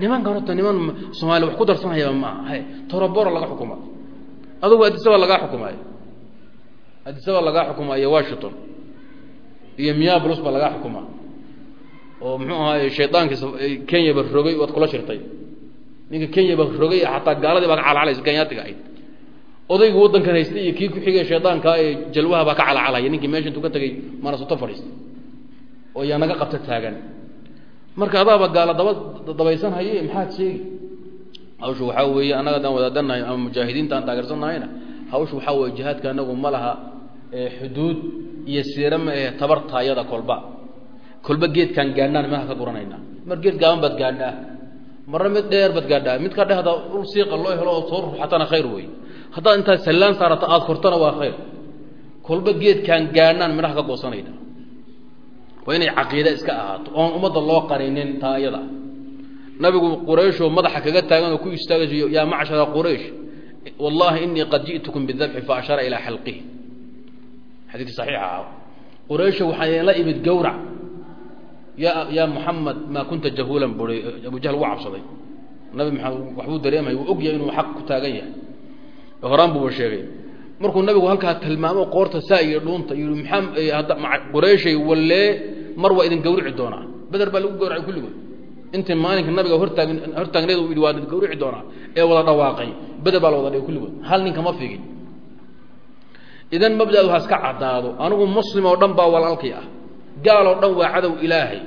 Nimankan horta niman soomaaliya wax ku darsanayaba maaha toroboro laga xukuma. Adugu adisaba lagaa xukumaayo adisaba lagaa xukumaayo washington. Iyo miyablus ba lagaa xukumaa oo muxuu ahaay shaydaankii kenya ba rogay waad kula shirtay. Ninka kenya ba rogay xataa gaaladii baa ka calcalaysa kenyaatiga ahayd. Odayga waddankan haystay iyo kii ku xigay shaydaanka ee jalwaha baa ka calacalaya. Ninkii meesha intuu ka tegay manasoto fadhiistay. Oo yaa naga qabta taagan marka adaaba gaala daba dabaysan haye maxaad sheegi? Hawshu waxaa weeye annaga adaan wadaadanahay ama mujaahidiinta aan taageersannahayna hawshu waxaa weeye jihaadka anagu ma laha xuduud iyo siira ma ahe tabartaayada kolba. Kolba geedkaan gaadhnaan meha ka guranaynaa. Mar geed gaaban baad gaadhnaa marna mid dheer baad gaadhaa mid ka dhehda ul siiqa loo helo oo soo ruxatana khayr wey haddaad intaad sallaan saarato aada kortana waa khayr. Kolba geedkaan gaadhnaan midhaha ka goosanayna waa inay caqiide iska ahaato. Oon ummadda loo qarinin taa iyada. Nabigu qurayshoo madaxa kaga taagan oo ku istaagayso yaa macshara quraysh wallahi inii qad ji'tukum bidabxi fa ashara ilaa xalqihi xadiidkii saxiixa ah. Quraysho waxaa la imid gawrac. Ya yaa muxamed maa kunta jahuulan buri abu jahl uga cabsaday. Nabi maxamed waxbuu dareemaya wuu ogyahay inuu xaq ku taagan yahay. Horaan buuba sheegay markuu nabigu halkaa tilmaamo qoorta saa iyo dhuunta yii maxaa qurayshay wallee mar waa idin gawrici doonaa. Beder baa lagu gawracay kulligood intii maalinka nabiga hortaag hortaagneed yidhi waa idin doonaa ee wada dhawaaqay. Beder baa la wada dhigay kulligood hal ninka ma figin idan mabda'du ha iska caddaado anigu muslim oo dhan baa walaalkii ah. Gaal oo dhan waa cadow ilaahay.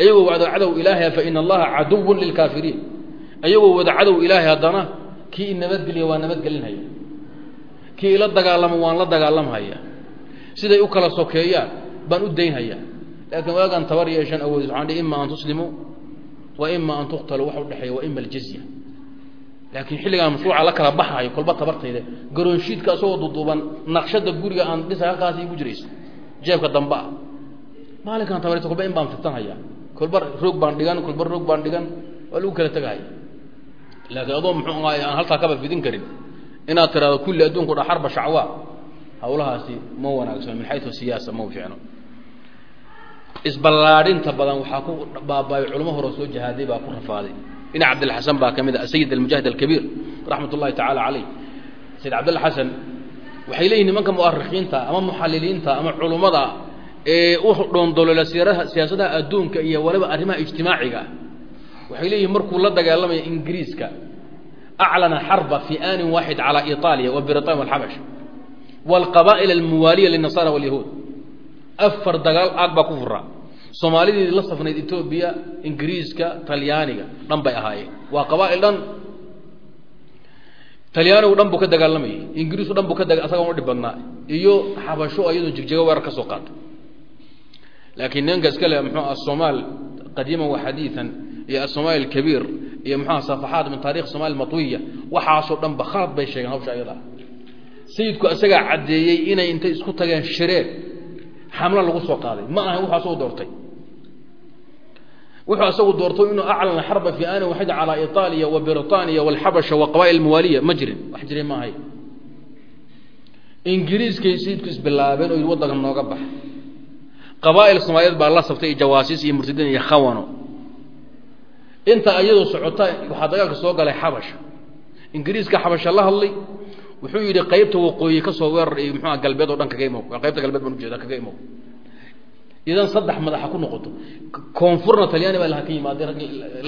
Ayagoo wada cadow ilaahay fa ina allaha caduwun lilkaafiriin. Ayagoo wada cadow ilaahay haddana kii nabadgeliya waa nabadgelinhaya kii ila dagaalamo waan la dagaalamhaya. Siday u kala sokeeyaan baan u daynhayaa laakiin waagaan tabar yeeshan awoodis waxaan dhihi ima an tuslimuu wa ima an tuqtaluu waxa udhexeeya wa ima aljizya. Laakiin xilligaan mashruuca la kala baxayo kolba tabartayda garoonshiidka asagoo duduuban naqshada guriga aan dhisay halkaas igu jiraysa jeebka dambe ah. Maalinkaan tabarta kolba in baan fitanhaya kolba roog baan dhigan kolba roog baan dhigan waa lagu kala tegahaya laakiin adoo muxuu ahaay aan halkaa kaba fidin karin inaad tiraado kulli adduunku dha xarba shacwa hawlahaasi ma wanaagsan min xayu siyaasa ma fiicno. Isballaadhinta badan waxaa ku baaba'ay culamo hore soo jihaaday baa ku rafaaday. Ina cabdilxasan baa ka mid a sayid almujaahid alkabiir raxmat ullahi tacaala caleyh sayid cabdilla xasan waxay leeyihiin nimanka mu'arikiinta ama muxaliliinta ama culummada ee u dhoondolola siiraha siyaasadaha adduunka iyo waliba arrimaha ijtimaaciga. Waxay leeyihiin markuu la dagaalamaya ingiriiska aclana xarba fi aanin waaxid calى iطaaliya wa britania walxabash wاlqaba'il almuwaaliya linasara wاlyahuud afar dagaal aag baa ku fura soomaalidii la safnayd etoobiya ingiriiska talyaaniga dhan bay ahaayeen waa qabaa'il dhan talyaanigu dhan buu ka dagaalamayay ingiriisku dhan buu ka daga asaga u dhib badnaa iyo xabasho iyadoo jigjigo weerar ka soo qaata laakiin ninka iska le mxuu asomaal qadiiman wa xadiian iyo asomaal alkabiir iyo mxuha safaxaat min taarikh somaali matwiya waxaasoo dhan ba khalad bay sheegeen hawsha ayada. Sayidku isagaa caddeeyey inay intay isku tageen shireen xamlo lagu soo qaaday. Ma ahan wuxuu asagu doortay. Wuxuu asagu doortay inuu aclana xarba fi aani waxida calaa itaaliya wa britaniya walxabasha wa qabaa'il muwaaliya. Ma jirin wax jiray ma ahay. Ingiriiskay sayidku isbilaabeen oo yidhi waddanka nooga bax. Qabaa'il soomaaliyeed baa la saftay iyo jawaasiis iyo murtadiin iyo khawano inta iyadoo socota waxaa dagaalka soo galay xabasha. Ingiriiska xabasha la hadlay wuxuu yidhi qaybta waqooyi ka weerar iyo muxuua galbeed oo dhan kaga imow qaybta galbeed baan ujeeda kaga imow idan saddex madaxa ku noqoto koonfurna talyaani baa ka yimaadeen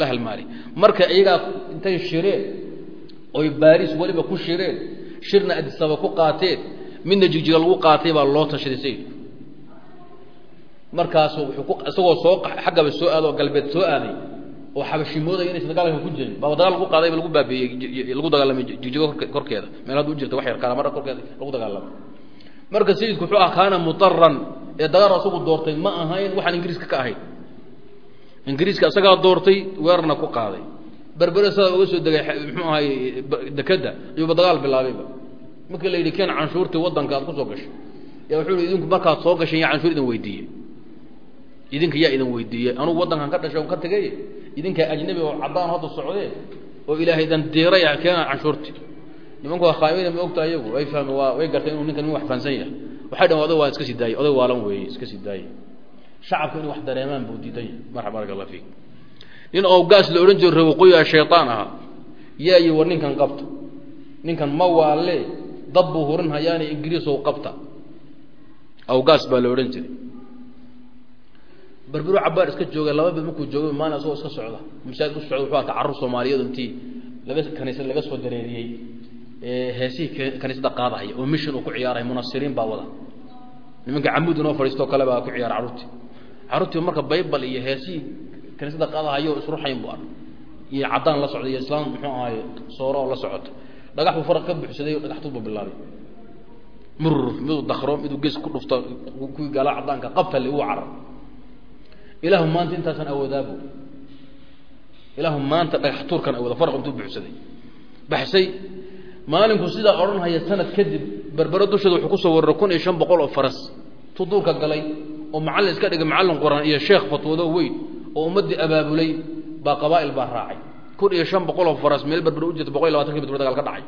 la halmaali marka iyagaa intay shireen oy baris weliba ku shireen shirna adisaba ku qaateen midna jigjiga lagu qaatay baa loo tashaday sayidku markaasu wuxuu isagoo soo xaggaba soo aado galbeed soo aaday oo xabashimooday inaysan dagaalka ku jirin baaba dagaal lagu qaadayba lagu baabiiyey lagu dagaalamay jigjigo korkeeda. Meel hadda u jirta wax yar kaalamara korkeeda lagu dagaalamay marka sayidku wuxuu ah kaana mutaran ee dagaal asagu doortay ma ahayn waxaan ingiriiska ka ahayn ingiriiska isagaa doortay weerarna ku qaaday. Berbere sidaa uga soo degay muxuu ahay dekeda ayuuba dagaal bilaabayba marka la yidhi keen canshuurtii waddanka aad ku soo gashay. Ya wuxuu idinku markaad soo gashay yaa canshuur idin weydiiyey idinka yaa idin weydiiyey. Anugu waddankan ka dhashay on ka tegay idinkaa ajnabi oo caddaan hadda socdee oo ilaahay idan diiray keena canshuurtii nimanku waa khaaimina ma ogta ayagu? Way fahme waa way gartay inuu ninkan nin wax fahansan yahay. Waxay dhahan oday waa iska sii daayey oday waalan weeye iska sii daayey shacabka inay wax dareemaan buu diidan yahay marxaba barak allah fiik. Nin owgaas la odhan jiro reewoqooyi a shaytaan ahaa. Yaa yi war ninkan qabta. Ninkan ma waale dad buu hurin hayaani ingiriisow qabta. Awgaas baa la odhan jiray berbero cabaar iska joogay laba bed markuu joogay maalin asagoo iska socda. Masaajid u socda wuxuu arka carruur soomaaliyeed intii laga kaniisad laga soo dareeriyey heesihii kaniisada qaadahaya oo mission uu ku ciyaaraya munasiriin baa wada. Nimanka camuud inoo fadhiistoo kale baa ku ciyaara carruurtii. Carruurtii marka baybal iyo heesihii kaniisada qaadahayo isruxayn bu ark iyo caddaan la socda iyo islaam muxuu ahaay sooro oo la socoto dhagax buu faraq ka buxsaday dhagaxtuud buu bilaabay. Murur miduu dakro miduu gees ku dhufto kuwii gaalaa caddaanka qabtale uu carar ilaahu maanta intaasaan awoodaabo ilaahu maanta dhagax tuurkan awooda faraq intuu buxsaday baxsay. Maalinku sidaa odhanhaya sanad kadib berbero dusheeda wuxuu ku soo wararay kun iyo shan boqol oo faras. Tuu duurka galay oo macallin iska dhigay macallin quraan iyo sheekh fatwado weyn oo ummaddii abaabulay baa qabaa'il baa raacay. Kun iyo shan boqol oo faras meel berbero u jirta boqol iyo labatan kilomitr dagaal ka dhacay.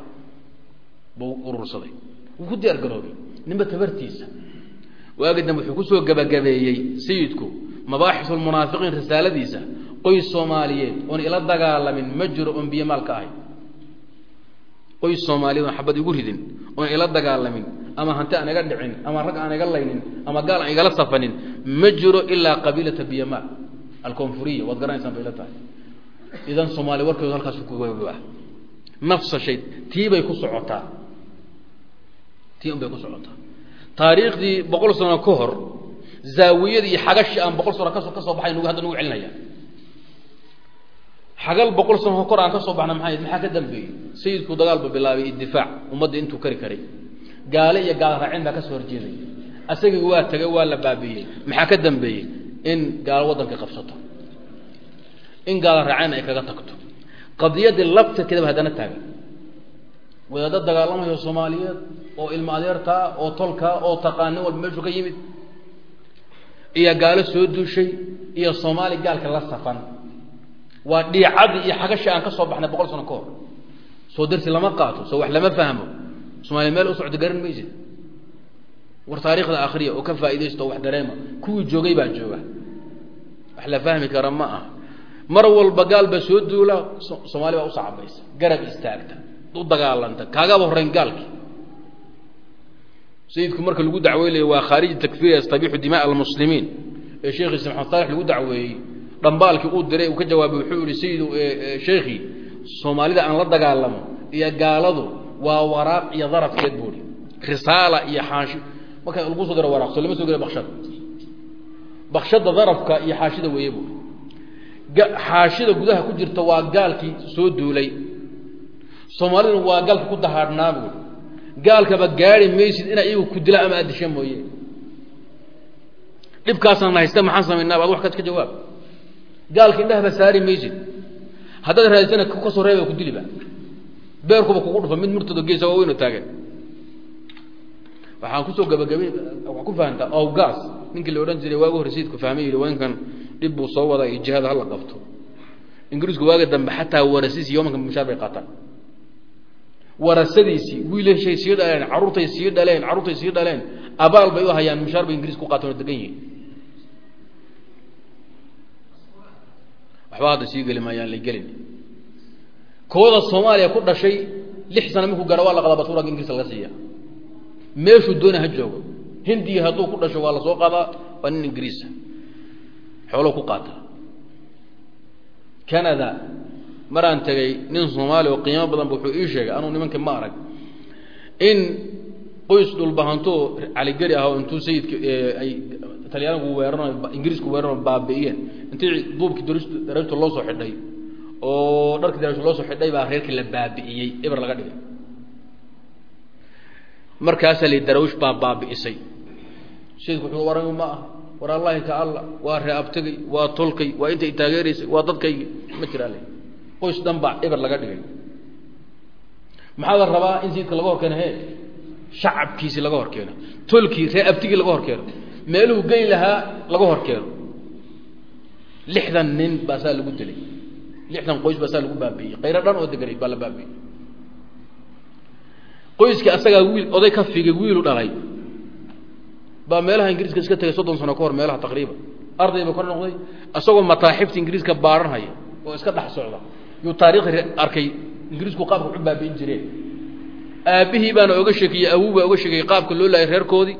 Buu urursaday. Wuu ku diyaar garoobay ninba tabartiisa. Waagi dambe wuxuu ku soo gabagabeeyey sayidku mabaaxisu lmunaafiqiin risaaladiisa qoys soomaaliyeed oon ila dagaalamin ma jiro oon biyo maal ahay qoys soomaaliyeed oon xabad igu ridin oon ila dagaalamin ama hanti aan iga dhicin ama rag aan iga laynin ama gaal aan igala safanin ma jiro ilaa qabiilata biyamaal alkonfuriya waad garanaysaan bay la tahay. Idan soomaaliya warkeedu halkaas kuaa nafsa tii bay ku socotaa. Tii un bay ku socotaa. Taariikhdii boqol sano ka hor zaawiyadii iyo xagashi aan boqol sano kaso ka soo baxay nugu hadda nugu celinaya. Xagal boqol sano kor aan ka soo baxna maxay maxaa ka dambeeyey? Sayidku dagaalba bilaabay idifaac ummadda intuu kari karay. Gaale iyo gaal raacin baa ka soo horjeeday. Asagii waa tagay waa la baabiiyey maxaa ka dambeeyey? In gaalo waddanka qabsato. In gaala raaceen ay kaga tagto. Qadiyadii laftirkeedaba haddana taagan. Wadaaddo dagaalamayo soomaaliyeed oo ilmo adeertaa oo tolkaa oo taqaanin walba meeshuu ka yimid iyo gaalo soo duushay iyo soomaali gaalka la safan. Waa dhiicadii iyo xagashii aan ka soo baxnay boqol sano ka hor. Soo darsi lama qaato soo wax lama fahmo. Soomaaliya meel u socdo garan maysid war taariikhda akhriya oo ka faaidaysto wax dareema. Kuwii joogay baa jooga. Wax la fahmi kara ma aha. Mar walba gaal baa soo duula soomaali baa usacabaysa garab istaagta u dagaalanta. Kaagaba horreyn gaalki sayidku marka lagu dacweynayo waa khaariji takfir yastabiixu dimaa almuslimiin. Ee sheekhiisa maxamed saalex lagu dacweeyey dhambaalkii uu diray uu ka jawaabay wuxuu yihi sayidu sheekhii soomaalida aan la dagaalamo iyo gaaladu waa waraaq iyo darafkeed buuhi risaala iyo xaashi marka lagu soo diro waraaq soo lama soo gela bakshada bakshada darafka iyo xaashida weeye buui xaashida gudaha ku jirta waa gaalkii soo duulay. Soomaaliduna waa gaalka ku dahaadhnaa buui gaalkaba gaari maysid inaa iyagu ku dila ama addisha mooye. Dhibkaasaan haysta maxaan samaynaa baad wax ka jawaab. Gaalka indhahaba saari maysid. Haddaad raadisana ka soo reeba ku diliba. Beerkuba kugu dhufa mid murtado geesa waa weyno taagan. Waxaan ku soo gabagabay waa ku fahamtaa awgaas ninkii la odhan jiray waagu hore sayidku fahmay yihi wainkan dhib buu soo wadaa iyo jihaada hala qabto. Ingiriisku waaga dambe xataa warasiisi yomanka mushaar bay qaataan warasadiisii wiilashay sii dhaleen carruurtay sii dhaleen carruurtay sii dhaleen abaal bay u hayaan mushaar bay ingiriis ku qaataan oo degan yihiin waxba hadda sii geli maayaan la gelin. Kooda soomaaliya ku dhashay lix sana markuu gaaro waa la qadaa basuuraga ingiriiska laga siiya. Meeshuu doona ha joogo. Hindiya hadduu ku dhasho waa la soo qaadaa waa nin ingiriisa xoolou ku qaata. Canada maraan tegay nin soomaali oo qiimo badan ba wuxuu ii sheegay anuu nimanka ma arag. In qoys dhulbahantoo caligeri ah intuu sayidka ay talyaanigu weerano ingiriisku weerano baabi'iyeen. Intii duubkii darajta loo soo xidhay oo dharkii darajta loo soo xidhay baa reerkii la baabi'iyey eber laga dhigay. Markaasaa li darawush baa baabi'isay. Sayidku wuxuu waran ma ah war alla waa ree abtigay waa tolkay waa intay taageeraysay waa dadkaygi ma jiraa le qoys dhan baa eber laga dhigay maxaa la rabaa in sayidka laga hor keeno he shacabkiisi laga hor keeno tolkii ree abtigii laga hor keeno meeluhu geli lahaa laga hor keeno. Lixdan nin baasaa lagu dilay. Lixdan qoys baasaa lagu baabi'iyey qayro dhan oo deganay baa la baabi'iyey qoyskii asagaa wiil oday ka figay wiilu dhalay. Baa meelaha ingiriiska iska tegay soddon sano ka hor meelaha taqriiban ardayba kor noqday isagoo mataaxifta ingiriiska baaranhaya oo iska dhex socda yuu taariikhi arkay. Ingiriisku qaabka waxu baabi'in jireen aabbihii baana oga sheekiyey awuu baa oga sheekayey qaabka loo laayay reerkoodii.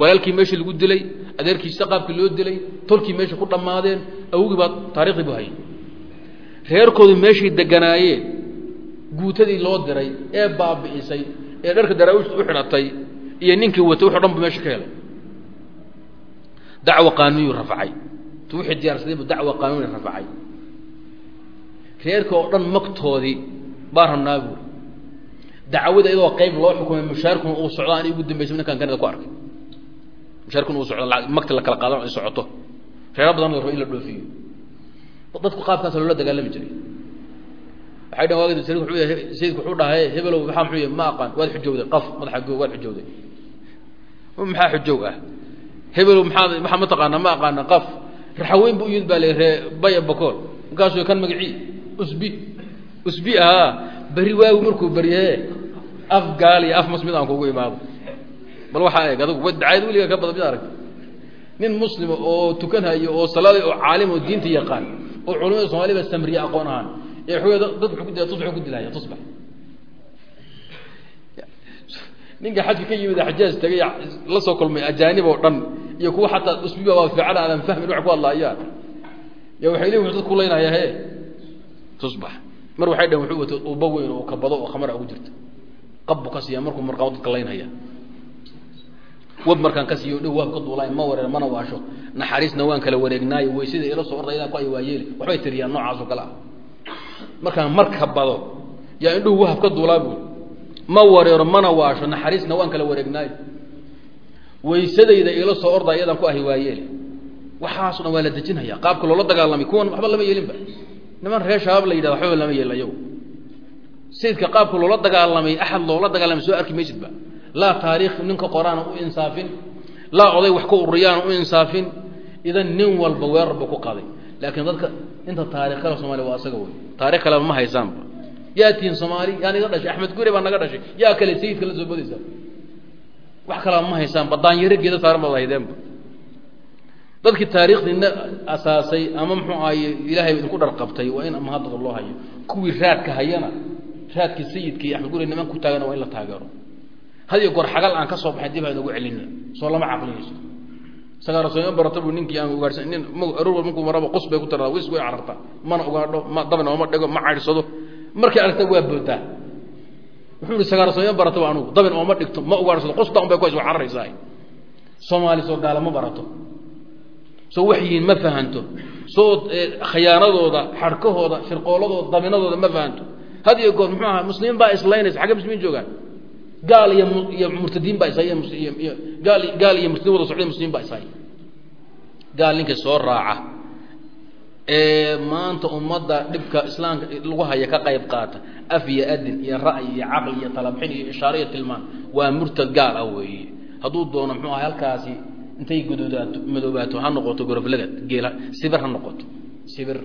Walaalkii meeshii lagu dilay adeerkiisa qaabkii loo dilay tolkii meesha ku dhammaadeen awogii baa taariikhdii bu hayay. Reerkoodu meeshay deganaayeen guutadii loo diray ee baabi'isay ee dharka daraawiishta u xidhatay iyo ninkii watay wuxu dhan bu meesha ka helay. Dacwa qaanuuniyu rafacay. Tu wixii diyaarsaday bu dacwa qaanuuni rafacay reerka oo dhan magtoodii baa rabnaa buuri dacwada iyadoo qayb loo xukumay mushaarkuna uu socdo ani ugu dambaysay ninkaan kanada ku arkay. Mushaarkuna uu socdo magta la kala qaadan ay socoto. Reero badan rabo in la dhoofiyo. Dadku qaabkaas loola dagaalami jiray. Waxay dhan waagid sayidku wuxuu yahay sayidku wuxuu dhahay hebelow maxaa muxuu yahay? Ma aqaan waad xujowday qaf madaxa goo waad xujowday. Maxaa xujow ah hebelow maxaa maxaa ma taqaana ma aqaana qaf raxaweyn bu yimid baa la ree baya bakool markaasuu kan magacii usbi. Usbi ahaa beri waagu markuu beryahe af gaal iyo af musmid aan kugu imaado. Bal waxaa eeg adigu dacayd weligaa ka badan mid aragta. Nin muslima oo tukanhayo oo salaaday oo caalim oo diinta yaqaan oo culamada soomaliba samriye aqoon ahaan. Ee xooga dad ku dilaya tusbax ku dilaya tusbax. Ninka xajka ka yimid xajaaj tagay la soo kulmay ajaanib oo dhan iyo kuwa xataa usbiba waa fiican aadan fahmin wax ku hadlaayaan ya waxay leeyihiin wuxuu dad ku leynaya he tusbax mar waxay dhahen wuxuu wato uba weyn oo kabado oo khamara ugu jirta. Qabbu ka siiya markuu marqabo dadka laynhaya wab markaan ka siiyo dhow waab ka duulaay ma wareer mana waasho. Naxariisna waan kala wareegnaayo waysida ila soo orday ku ay waayeeli. Waxbay tiriyaan noocaasoo kale ah. Markaan marka bado yaa indhuhu wahab ka duulaa buuri ma wareero mana waasho naxariisna waan kala wareegnaayo. Waysadayda ila soo orda iyadaan ku ahi waxaaso dhan waa la dejinhaya qaabka loola dagaalamay kuwan waxba lama yeelinba niman reer shabaab la yidhahda waxba lama yeelin ayagu. Sayidka qaabka loola dagaalamay axad loola dagaalamay soo arki maysidba laa taariikh ninka qoraana u insaafin. Laa oday wax ka ururiyaana u insaafin. Idan nin walba weerarba ku qaday laakiin dadka inta taarikh kale somalia waa asaga wey taarikh kaleba ma haysaanba. Yaa tihiin soomaali yaa naga dhashay. Axmed gure baa naga dhashay. Yaa kale sayidka la soo bodaysa wax kalaba ma haysaanba. Daanyaro geeda saaran baad haydeenba dadkii taariikhdina asaasay ama muxuu ahaye ilaahay idinku dhar qabtay waa in mahadada loo hayo. Kuwii raadka hayana raadkii sayidka iyo axmed gure ku taagana waa in la taageero hadiyo goor xagal aan ka soo baxay dib ugu celina soo lama caqliyeyso isagaa rasooma barata buu ninkii aan ugaarsan nin aroor markuu maraba qus bay ku taraa wis way cararta. Mana ugaadho ma dabna oma dhego ma caydhsado markay aragta waa boodaa. Wuxuu ihi sagaa rasooma barata ba anugu dabin ooma dhigto ma ugaadhsado qusta un bay ku waa cararaysaa. Soomaali soo gaala ma barato soo waxyihiin ma fahanto. Soo khiyaanadooda xarkahooda shirqooladooda dabinadooda ma fahanto. Had iyo goor muxuu ahaa muslimiin baa islaynaysa xaggee muslimiin joogaan. Gaal iyo iyo murtadiin baa ishaya iyo gaal gaal iyo murtadiin wada socday muslimiin baa ishaya gaal ninka soo raaca. Ee maanta ummadda dhibka islaamka lagu haya ka qayb qaata. Af iyo adin iyo ra'yi iyo caqli iyo talabxin iyo ishaare iyo tilmaan. Waa murtad gaal ah weeye. Hadduu doono muxuu ahay halkaasi intay gududaato madoobaato ha noqoto goroflagad geela sibir ha noqoto. Sibir.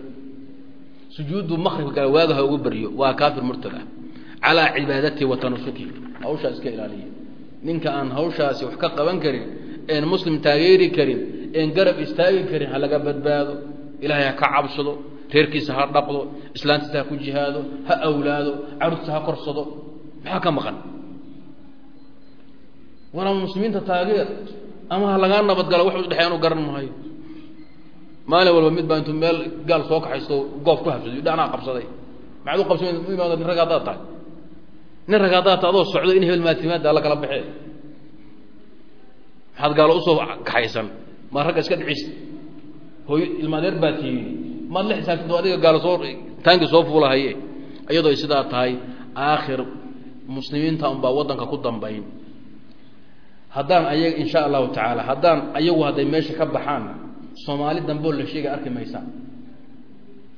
Sujuudu makribka kale waaga ha ugu baryo waa kaafir murtad calaa cibaadatihi wa tanusukihi hawshaa iska ilaaliya. Ninka aan hawshaasi wax ka qaban karin een muslim taageeri karin een garab istaagi karin ha laga badbaado ilaahay ha ka cabsado reerkiisa ha dhaqdo islaantiisa ha ku jihaado ha awlaado carurtiisa ha korsado. Maxaa ka maqan? War ama muslimiinta taageer ama ha lagaa nabadgalo wax udhexey anu garan mahayo maalin walba mid baa intuu meel gaal soo kaxaysto goof ku habsaday dhanaa qabsaday. Maxaad u qabsa nin rag haddaad tahay? Nin rag haddaad tahay adoo socdo in hebel maatimaada alla kala baxee. Maxaad gaalo u soo kaxaysan? Maa ragga iska dhicis? Hooyo ilmaadeer baa tiini maad la xisaabtid adiga gaalo soo taankii soo fuulahaye iyadoo sidaa tahay aakhir muslimiinta unbaa waddanka ku dambayn haddaan ayaga insha allahu tacaala haddaan ayagu hadday meesha ka baxaan soomaali damboo la sheegay arki maysa?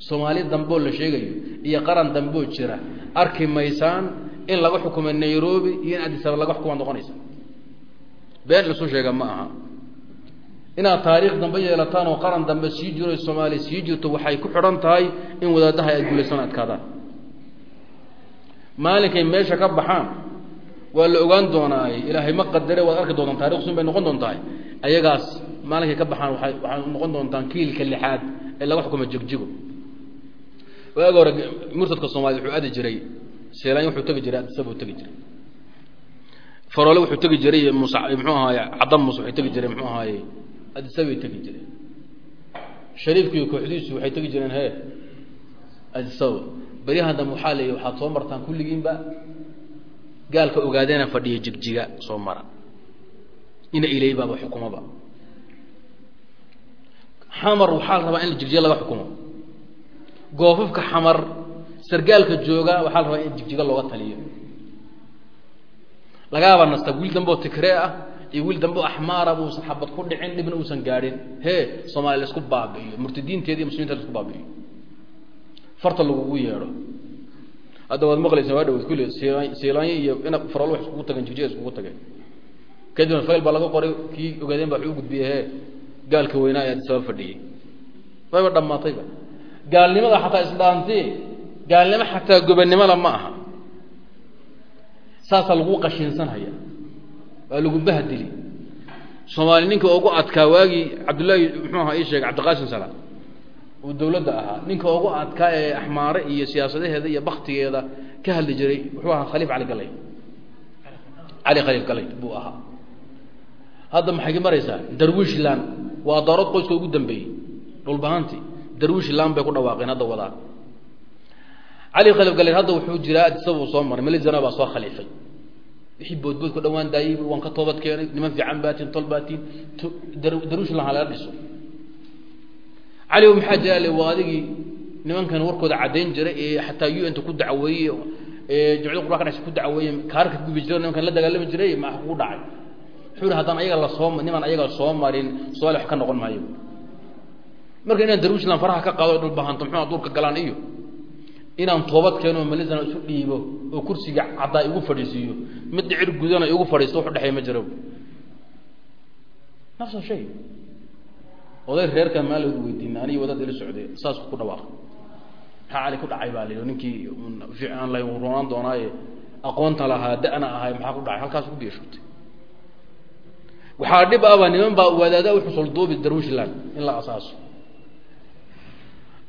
Soomaali damboo la sheegayo iyo qaran damboo jira arki maysaan in laga xukumo nairobi iyo in adisaba laga xukuma noqonaysa? Been lasu sheega ma aha. Inaad taariikh dambe yeelataan oo qaran dambe sii jiro soomaaliya sii jirto waxay ku xidhan tahay in wadaadaha ay guulaysan adkaadaan. Maalinkay meesha ka baxaan waa la ogaan doonaaye ilaahay ma qadare waad arki doontaan taarikh sun bay noqon doontahay. Ayagaas maalinkay ka baxaan waxay noqon doontaan kiilka lixaad ee laga xukumo jigjigo waaga hore murtadka soomaliya wuxuu aadi jiray seelaany wuxuu tegi jiray adisaba tegi jiray. Faroole wuxuu tegi jiray mus muxuu ahaaye cadamus waxay tegi jireen muxuu ahaaye adisabay tegi jireen shariifkiiyo kooxdiisu waxay tegi jireen he adisaba beryahan dambe waxaa leeyahy waxaad soo martaan kulligiinba gaalka ogaadeena fadhiya jigjiga soo mara. Ina ilay baaba xukumaba. Xamar waxaa la rabaa in jigjiga laga xukumo. Goofafka xamar sargaalka jooga waxaa la rabaa in jigjiga looga taliyo. Lagaaba nasta wiil dambe oo ah iyo wiil dambe axmaara uusan xabad ku dhicin dhibna uusan gaadhin. Hee soomaaliya la isku baabi'iyo murtadiinteeda iyo la isku baabi'iyo. Farta lagugu yeedho hadda waad maqlaysaa waa dhaweyd kulli siilaanyo iyo ina farol wax iskugu tageen jigjiga iskugu tageen. Kadibna fayl baa laga qoray kii ogaadeen baa waxuu gudbiyey hee gaalka weynaa ee adisaba fadhiyey wayba dhammaatayba gaalnimada xataa isdhaanti gaalnimo xataa gobannimada ma aha. Saasaa lagu qashiinsanhaya waa lagu bahdili. Soomaali ninka ugu adkaa waagii cabdullaahi muxuu ahaa ii sheegay cabdiqaasim salaam uu dawladda ahaa. Ninka ugu adkaa ee axmaare iyo siyaasadaheeda iyo baktigeeda ka hadli jiray wuxuu ahaa khaliif cali galay cali khaliif galay buu ahaa. Hadda maxay ka maraysaa? Darwishland waa daarood qoyska ugu dambeeyey. Dhulbahanti darwishland bay ku dhawaaqeen hadda wadaa cali khaliif galay hadda wuxuu jiraa adisaba uu soo maray. Melizana baa soo khaliifay. Wixii boodboodku dhawaan daayey waan ka toobad keenay niman fiican baatiin tol baatiin darwishland ha laga dhiso cali maxaa jira waa adigii nimankan warkooda caddayn jiray ee xataa u nta ku dacweeyey jumciyada qurba ka dhashay ku dacweeyey kaarka gubi jira nimankan la dagaalami jiray maa kugu dhacay. Wuxuu haddaan ayaga la soo niman ayaga soo marin soomaaliya wax ka noqon maayo. Marka inaan darwishland faraha ka qaado dhulbahanto muxuu duurka galaan iyo? Inaan toobad keeno malizana isu dhiibo oo kursiga caddaa igu fadhiisiiyo. Mid dhicir gudana igu fadhiisto wax udhexeey ma jiro. Nafsa shay oday reerkan maalood weydiina anigi wadaad ila socday saas ku dhawaaq maxaa cali ku dhacay baa la ninkii aan la roonaan doonaaye aqoonta lahaa da'na ahay maxaa ku dhacay? Halkaas ku biishurtay waxaa dhib aba niman baa wadaada u xusul duubi darwishland in la asaaso.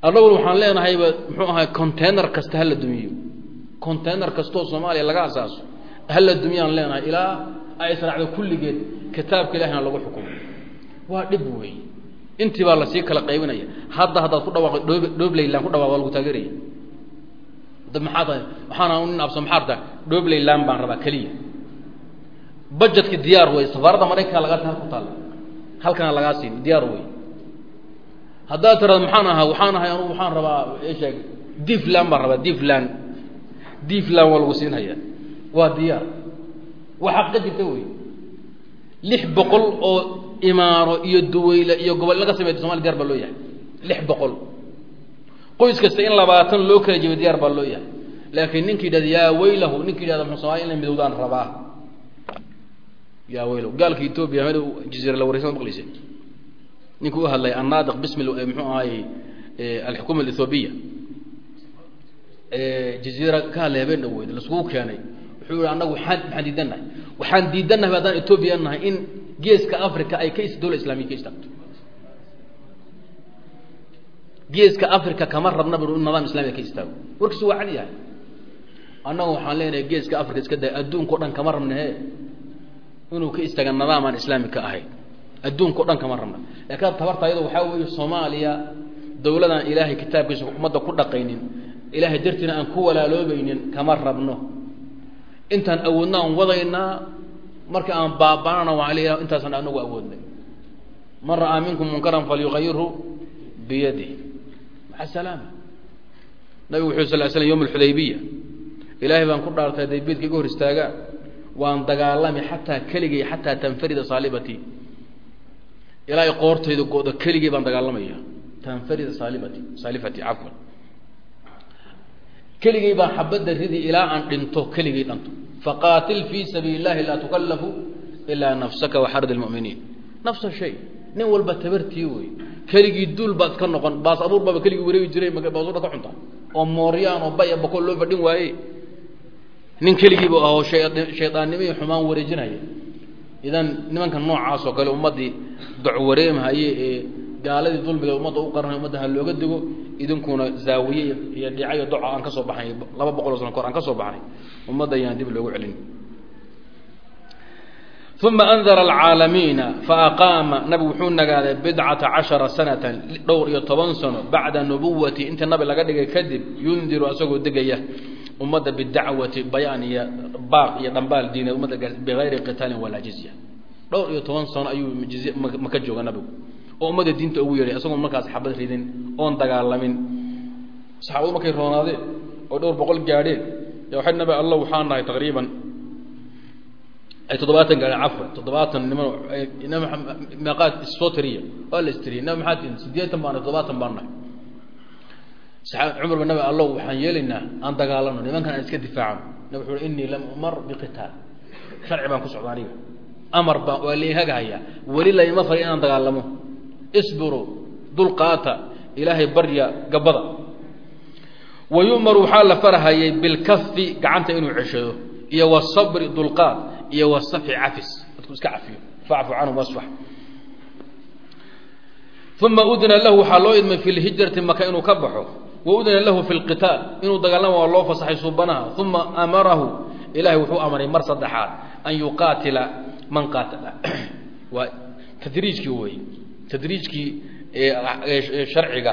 Annaguna waxaan leenahayba muxuu ahay container kasta hala dumiyo. Container kastoo soomaaliya laga asaaso hala dumiyaan leenahay ilaa ay israacdo kulligeed kitaabka ilahina lagu xukumo. Waa dhib wey intii baa la sii kala qaybinaya. Hadda haddaad ku dhawaaqo dhoob dhooblayland ku dhawaaq waa lagu taageeraya. Da maxaa tahay waxaana nin abso maxaa tahay dhooblayland baan rabaa keliya budgetka diyaar wey safaaradda maraykanka lagaa ta ku taalla halkana lagaa siin diyaar wey haddaad tirado maxaan ahaa waxaan ahay anugu waxaan rabaa sheeg diefland baan rabaa diefland diefland waa lagu siinhayaa. Waa diyaar. Waa xaqiiqa jirta wey lix boqol oo imaaro iyo duwayle iyo gobol laga sameeyo somaliya diyar baa loo yahay. Lix boqol. Qoys kasta in labaatan loo kala jeedo diyaar baa loo yahay. Laakiin ninka yidhahda yaa weylahu ninka yidhahda muxuu somalia inay midowdaan rabaa. Yaa weylahu gaalka etoobiya meel jaziira la wareysan maqleysa ninka u hadlay annaadiq bismi muxuu ahaay alxukuma alethoobiya jaziira ka hadlay habeen dhaweyd laiskugu keenay. Wuxuu yihi annagu waxaan maxaan diidannahay waxaan diidannahay haddaan etoobiya nahay in geeska africa ay ka dowla islamiya ka istaagto. Geeska africa kama rabna bu nidaam islamiya ka istaago. Warkiisu waa cad yahay. Annagu waxaan leenahay geeska africa iska day adduunka o dhan kama rabnahe inuu ka istaaga nadaamaan islaami ka ahayn adduunka o dhan kama rabna. Laakiin tabarta ayado waxaa weeye soomaaliya dawladaan ilaahay kitaabkiisa ummadda ku dhaqaynin ilaahay dartiina aan ku walaaloobaynin kama rabno. Intaan awoodna aan wadaynaa marka aan baabaanana waan leeyahay intaasaan anagu awoodnay. Man ra'aa minkum munkaran falyuayirhu biyadih maca salaama nabigu wuxuu sal slam yowm alxudaybiya ilaahay baan ku dhaartay haday beedka iga hor istaagaan waan dagaalami xataa keligay xataa tanfarida saalibatii ilaa ay qoortayda go-do keligay baan dagaalamaya. Tanfarida saalibati saalifati cafwan. Keligay baan xabadda ridi ilaa aan dhinto keligay dhanto faqaatil fii sabiili illahi laa tukallafu ilaa nafsaka waxard lmuminiin nafsa shay nin walba tabartii wey keligii duul baad ka noqon baas abuur baaba keligii wareegi jiray baasuda ka cunta oo mooryaan oo baya bakol loo fadhin waaye nin keligiiba ahoo shaydaannimo iyo xumaan wareejinaya idan nimanka noocaas oo kale ummaddii docwareemhaye ee gaaladii dulmiga ummadda u qaranay ummadda ha looga digo idinkuna zaawiye iyo dhicayo doco aan ka soo baxnay laba boqol oo sano kahor aan ka soo baxnay ummadda ayaan dib loogu celin. Uma andara alcaalamiina faaqaama nabigu wuxuu nagaaday bidcata cashara sanatan dhowr iyo toban sano bacda nubuwati inta nabi laga dhigay kadib yundiru asagoo degaya ummadda bidacwati bayaan iyo baaq iyo dhambaal diineed ummadda bigayri qitaalin walaa jizya. Dhowr iyo toban sano ayuu jizye maka jooga nabigu oo ummadda diinta ugu yeedhay asagoo markaas xabad ridin oon dagaalamin saxaabadu markay roonaadeen oo dhowr boqol gaadheen nabi alla waxaan nahay taqriiban. Toddobaatan gaadheen cafwan toddobaatan niman meeqaad issoo tiriya waa la istiriyay. Nabi maxaad tihin siddeetan baan toddobaatan baan nahay. Saxaab cumar ba nabi allow waxaan yeelaynaa aan dagaalano nimankan aan iska difaacano. Nabi wuxuu uhi innii lam umar biqitaal sharci baan ku socda aniga. Amar baan waa liihagahayaa weli layma faray inaan dagaalamo. Isbiruu dulqaata ilaahay barya gabbada wa yu'maru waxaa la farahayay bilkafi gacanta inuu ceshado iyo wasabri dulqaad iyo wasafxi cafis. Dadku iska cafiyo. Facfu canhum wasfax. Uma udina lahu waxaa loo idmay fi lhijrati maka inuu ka baxo. Wa udina lahu fi lqitaal inuu dagaalama waa loo fasaxay suubanaha. Uma amarahu ilahay wuxuu amray mar saddexaad an yuqaatila man qaatala. Waa tadriijkii wey tadriijkii sharciga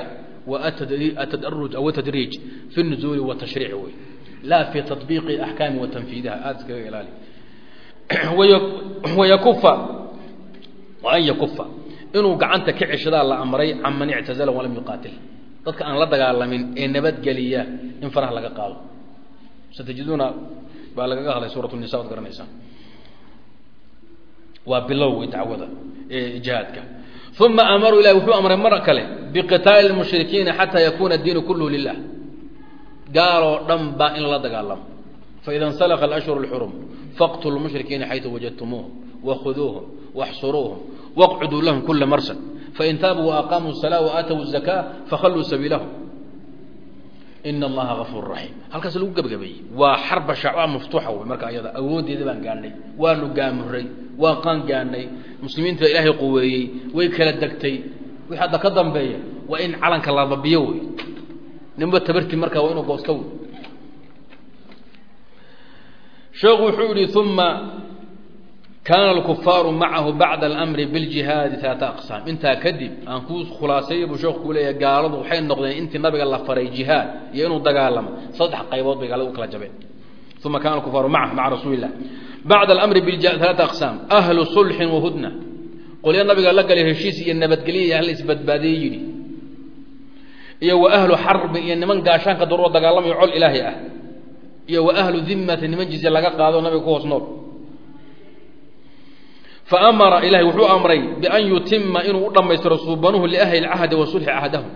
atadaruj aw tadriij fi nuzuuli watashriic wey laa fi taطbiiqi axkaami wa tanfiidiha aada iskaga ilaali wayakufa an yakufa inuu gacanta ka ceshadaa la amray can man ictazala walam yuqaatil dadka aan la dagaalamin ee nabadgeliya in faraha laga qaado satajiduuna baa lagaga hadlay suurat nisa waad garanaysaa waa bilowga dacwada ee jihaadka uma amaruu ilahi wuxuu amray mar kale biqitaali lmushrikiina xataa yakuna diinu kulluhu lilah gaaloo dhan baa in la dagaalamo faida insalqa alashhur اlxurum faqtulu lmushrikiina xaytu wajadtumuuhum wakhuduuhum waxsuruuhum waqcuduu lahum kula marsad fain taabuu waaqaamuu الsalaa waaatawu الzakaa fakhalluu sabiilahum in allaha gafuur raxiim halkaas lagu gebagabeeyey waa xarba shacba maftuuxa wey marka ayada awooddeeda baan gaadhnay waanu gaamuray waan qaan gaadhnay muslimiinta ilaahay quweeyey way kala degtay wixii hadda ka dambeeya waa in calanka la babiyo wey ninba tabartii markaa waa inuu goosto wey sheekhu wuxuu yihi uma kaana alkufaaru macahu bacda alamri biljihaadi alaata aqsaam intaa kadib aan kuu khulaaseeya buu sheekhu kuu leeyahay gaaladu waxay noqdeen intii nabiga la faray jihaad iyo inuu dagaalamo saddex qaybood bay gaaladu u kala jabeen uma kana alkufaaru macahu maca rasuuli bacda alamri biljihaad alaata aqsaam ahlu sulxin wahudna qolya nabiga la galay heshiis iyo nabadgelya hal isbadbaadiyey yidhi iyo wa ahlu xarbin iyo niman gaashaanka daruro dagaalamayo col ilaahay ah iyo wa ahlu dimmati niman jizye laga qaado nabiga ku hoos nool faamara ilahay wuxuu amray bian yutima inuu u dhammaystiro suubanuhu liahli lcahdi wa sulxi cahdahum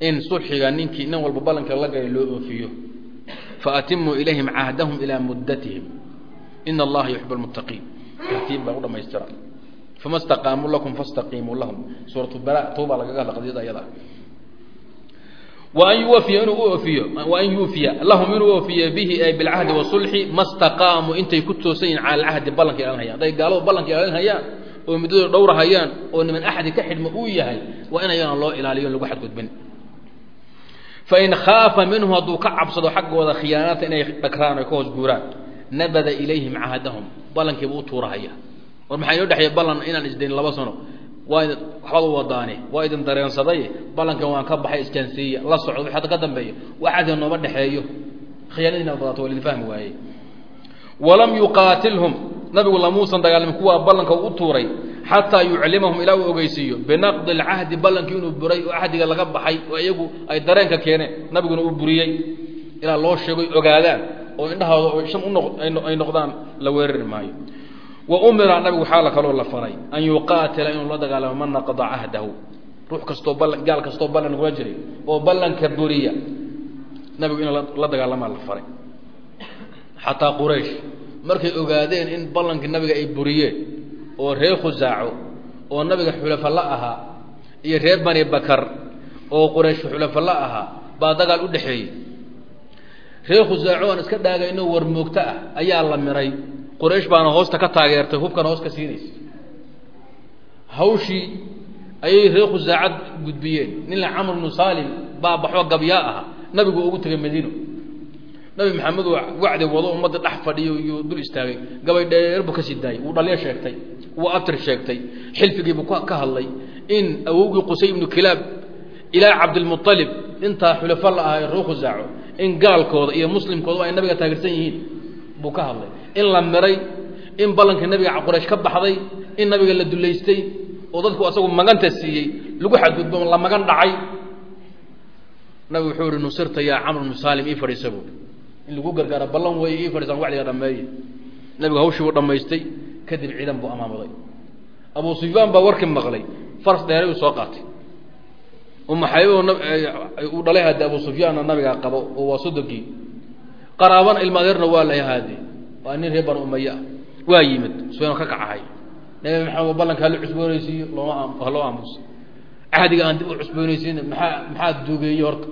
in sulxiga ninkii nin walba ballanka la galay loo oofiyo. Faatimuu ilayhim cahdahum ilaa muddatihim. Ina allaha yuxib lmuttaqiin tartiib baa u dhamaystira fama staqaamuu lakum fastaqiimuu lahum. Suuratu bara tawbaa lagaga hadla qadiyada ayada waan yuufiya lahum inuu oofiyo bihi ay bilcahdi wasulxi ma staqaamuu intay ku toosan yihiin cala alcahdi ballankay ilaalinhayaan hadday gaaladu ballanka ilaalinhayaan oo muddadooda dhowrahayaan oo niman axadi ka xidhma uu yahay waa in ayagana loo ilaaliyo lagu xadgudbin. Fain khaafa minhum hadduu ka cabsado xaggooda khiyaanaata inay dhagraan ay ka hoos guuraan. Nabada ilayhim cahadahum ballankiiba u tuurahaya. War maxaa inoo ballan inaan isdayn laba sano waa waxbaad u wadaane waa idin dareensaday? Ballankan waan ka baxay isjaansiiya la socdo wix hadda ka dambeeyo. Waxaas nooma dhexeeyo. Khiyaanadiina badato waa lidin fahmi waaye walam yuqaatilhum. Nabigu lamuusan dagaalamin kuwaa ballanka u tuuray xataa yuclimahum ilaa uu ogeysiiyo. Binaqdi alcahdi ballankii inuu buray oo cahdiga laga baxay oo iyagu ay dareenka keeneen nabiguna uu buriyey. Ilaa loo sheegoy ogaadaan oo indhahooda unoay noqdaan la weerari maayo wa umira nabigu waxaa la kaloo la faray an yuqaatila inuu la dagaalamo man naqda cahdahu ruux kastoo ballan gaal kastoo ballan kula jiray oo ballanka buriya. Nabigu in la dagaalamaa la faray. Xataa quraysh markay ogaadeen in ballankii nabiga ay buriyeen oo reer khusaaco oo nabiga xulafa la ahaa iyo reer bani bakar oo quraysh xulafa la ahaa baa dagaal u dhexeeyey. Reer khusaaco aan iska dhaagayno war moogto ah ayaa la miray quraysh baana hoosta ka taageertay hubkana hoos ka siinaysa. Hawshii ayay reer khusaacad gudbiyeen. Ninla camr bnu salim baa baxo gabyaa aha nabigu ugu tegay madiino. Nabi maxamed oo wacdi wado ummadda dhex fadhiyo iyo dul istaagay. Gabay dheer buu ka sii daayay wuu dhalyo sheegtay wuu abtir sheegtay. Xilfigiibuu ka hadlay in awowgii qusay ibnu kilaab ilaa cabdilmualib intaa xulafo la ahaa ee reer khusaaco in gaalkooda iyo muslimkooda ay nabiga taageersan yihiin buu ka hadlay. In la miray in ballankii nabiga quraysh ka baxday in nabiga la dulaystay oo dadku asagu maganta siiyey lagu xadgudbo la magan dhacay. Nabigu wuxuu ihi nusirta yaa camr bnu salim ii fadhiisa buui in lagu gargaaro ballan weeye ii fadhiisaan wacdiga dhameeye nabigu hawshii buu dhammaystay kadib ciidan buu amaamuday abu sufyaan baa warkii maqlay faras dheeray uu soo qaatay. Umaxaybo uu dhalay hade abu sufyaanna nabigaa qabo oo waa sodogii qaraabana ilma adeerna waa lay haade waa nin reer banu waa yimid. Sufyaan ka kacahay nabi maxamed ballankaa la cusboonaysiiyo looma loo aamusa cahdiga aan dib u cusboonaysiin maxaa maxaa duugeeye horta?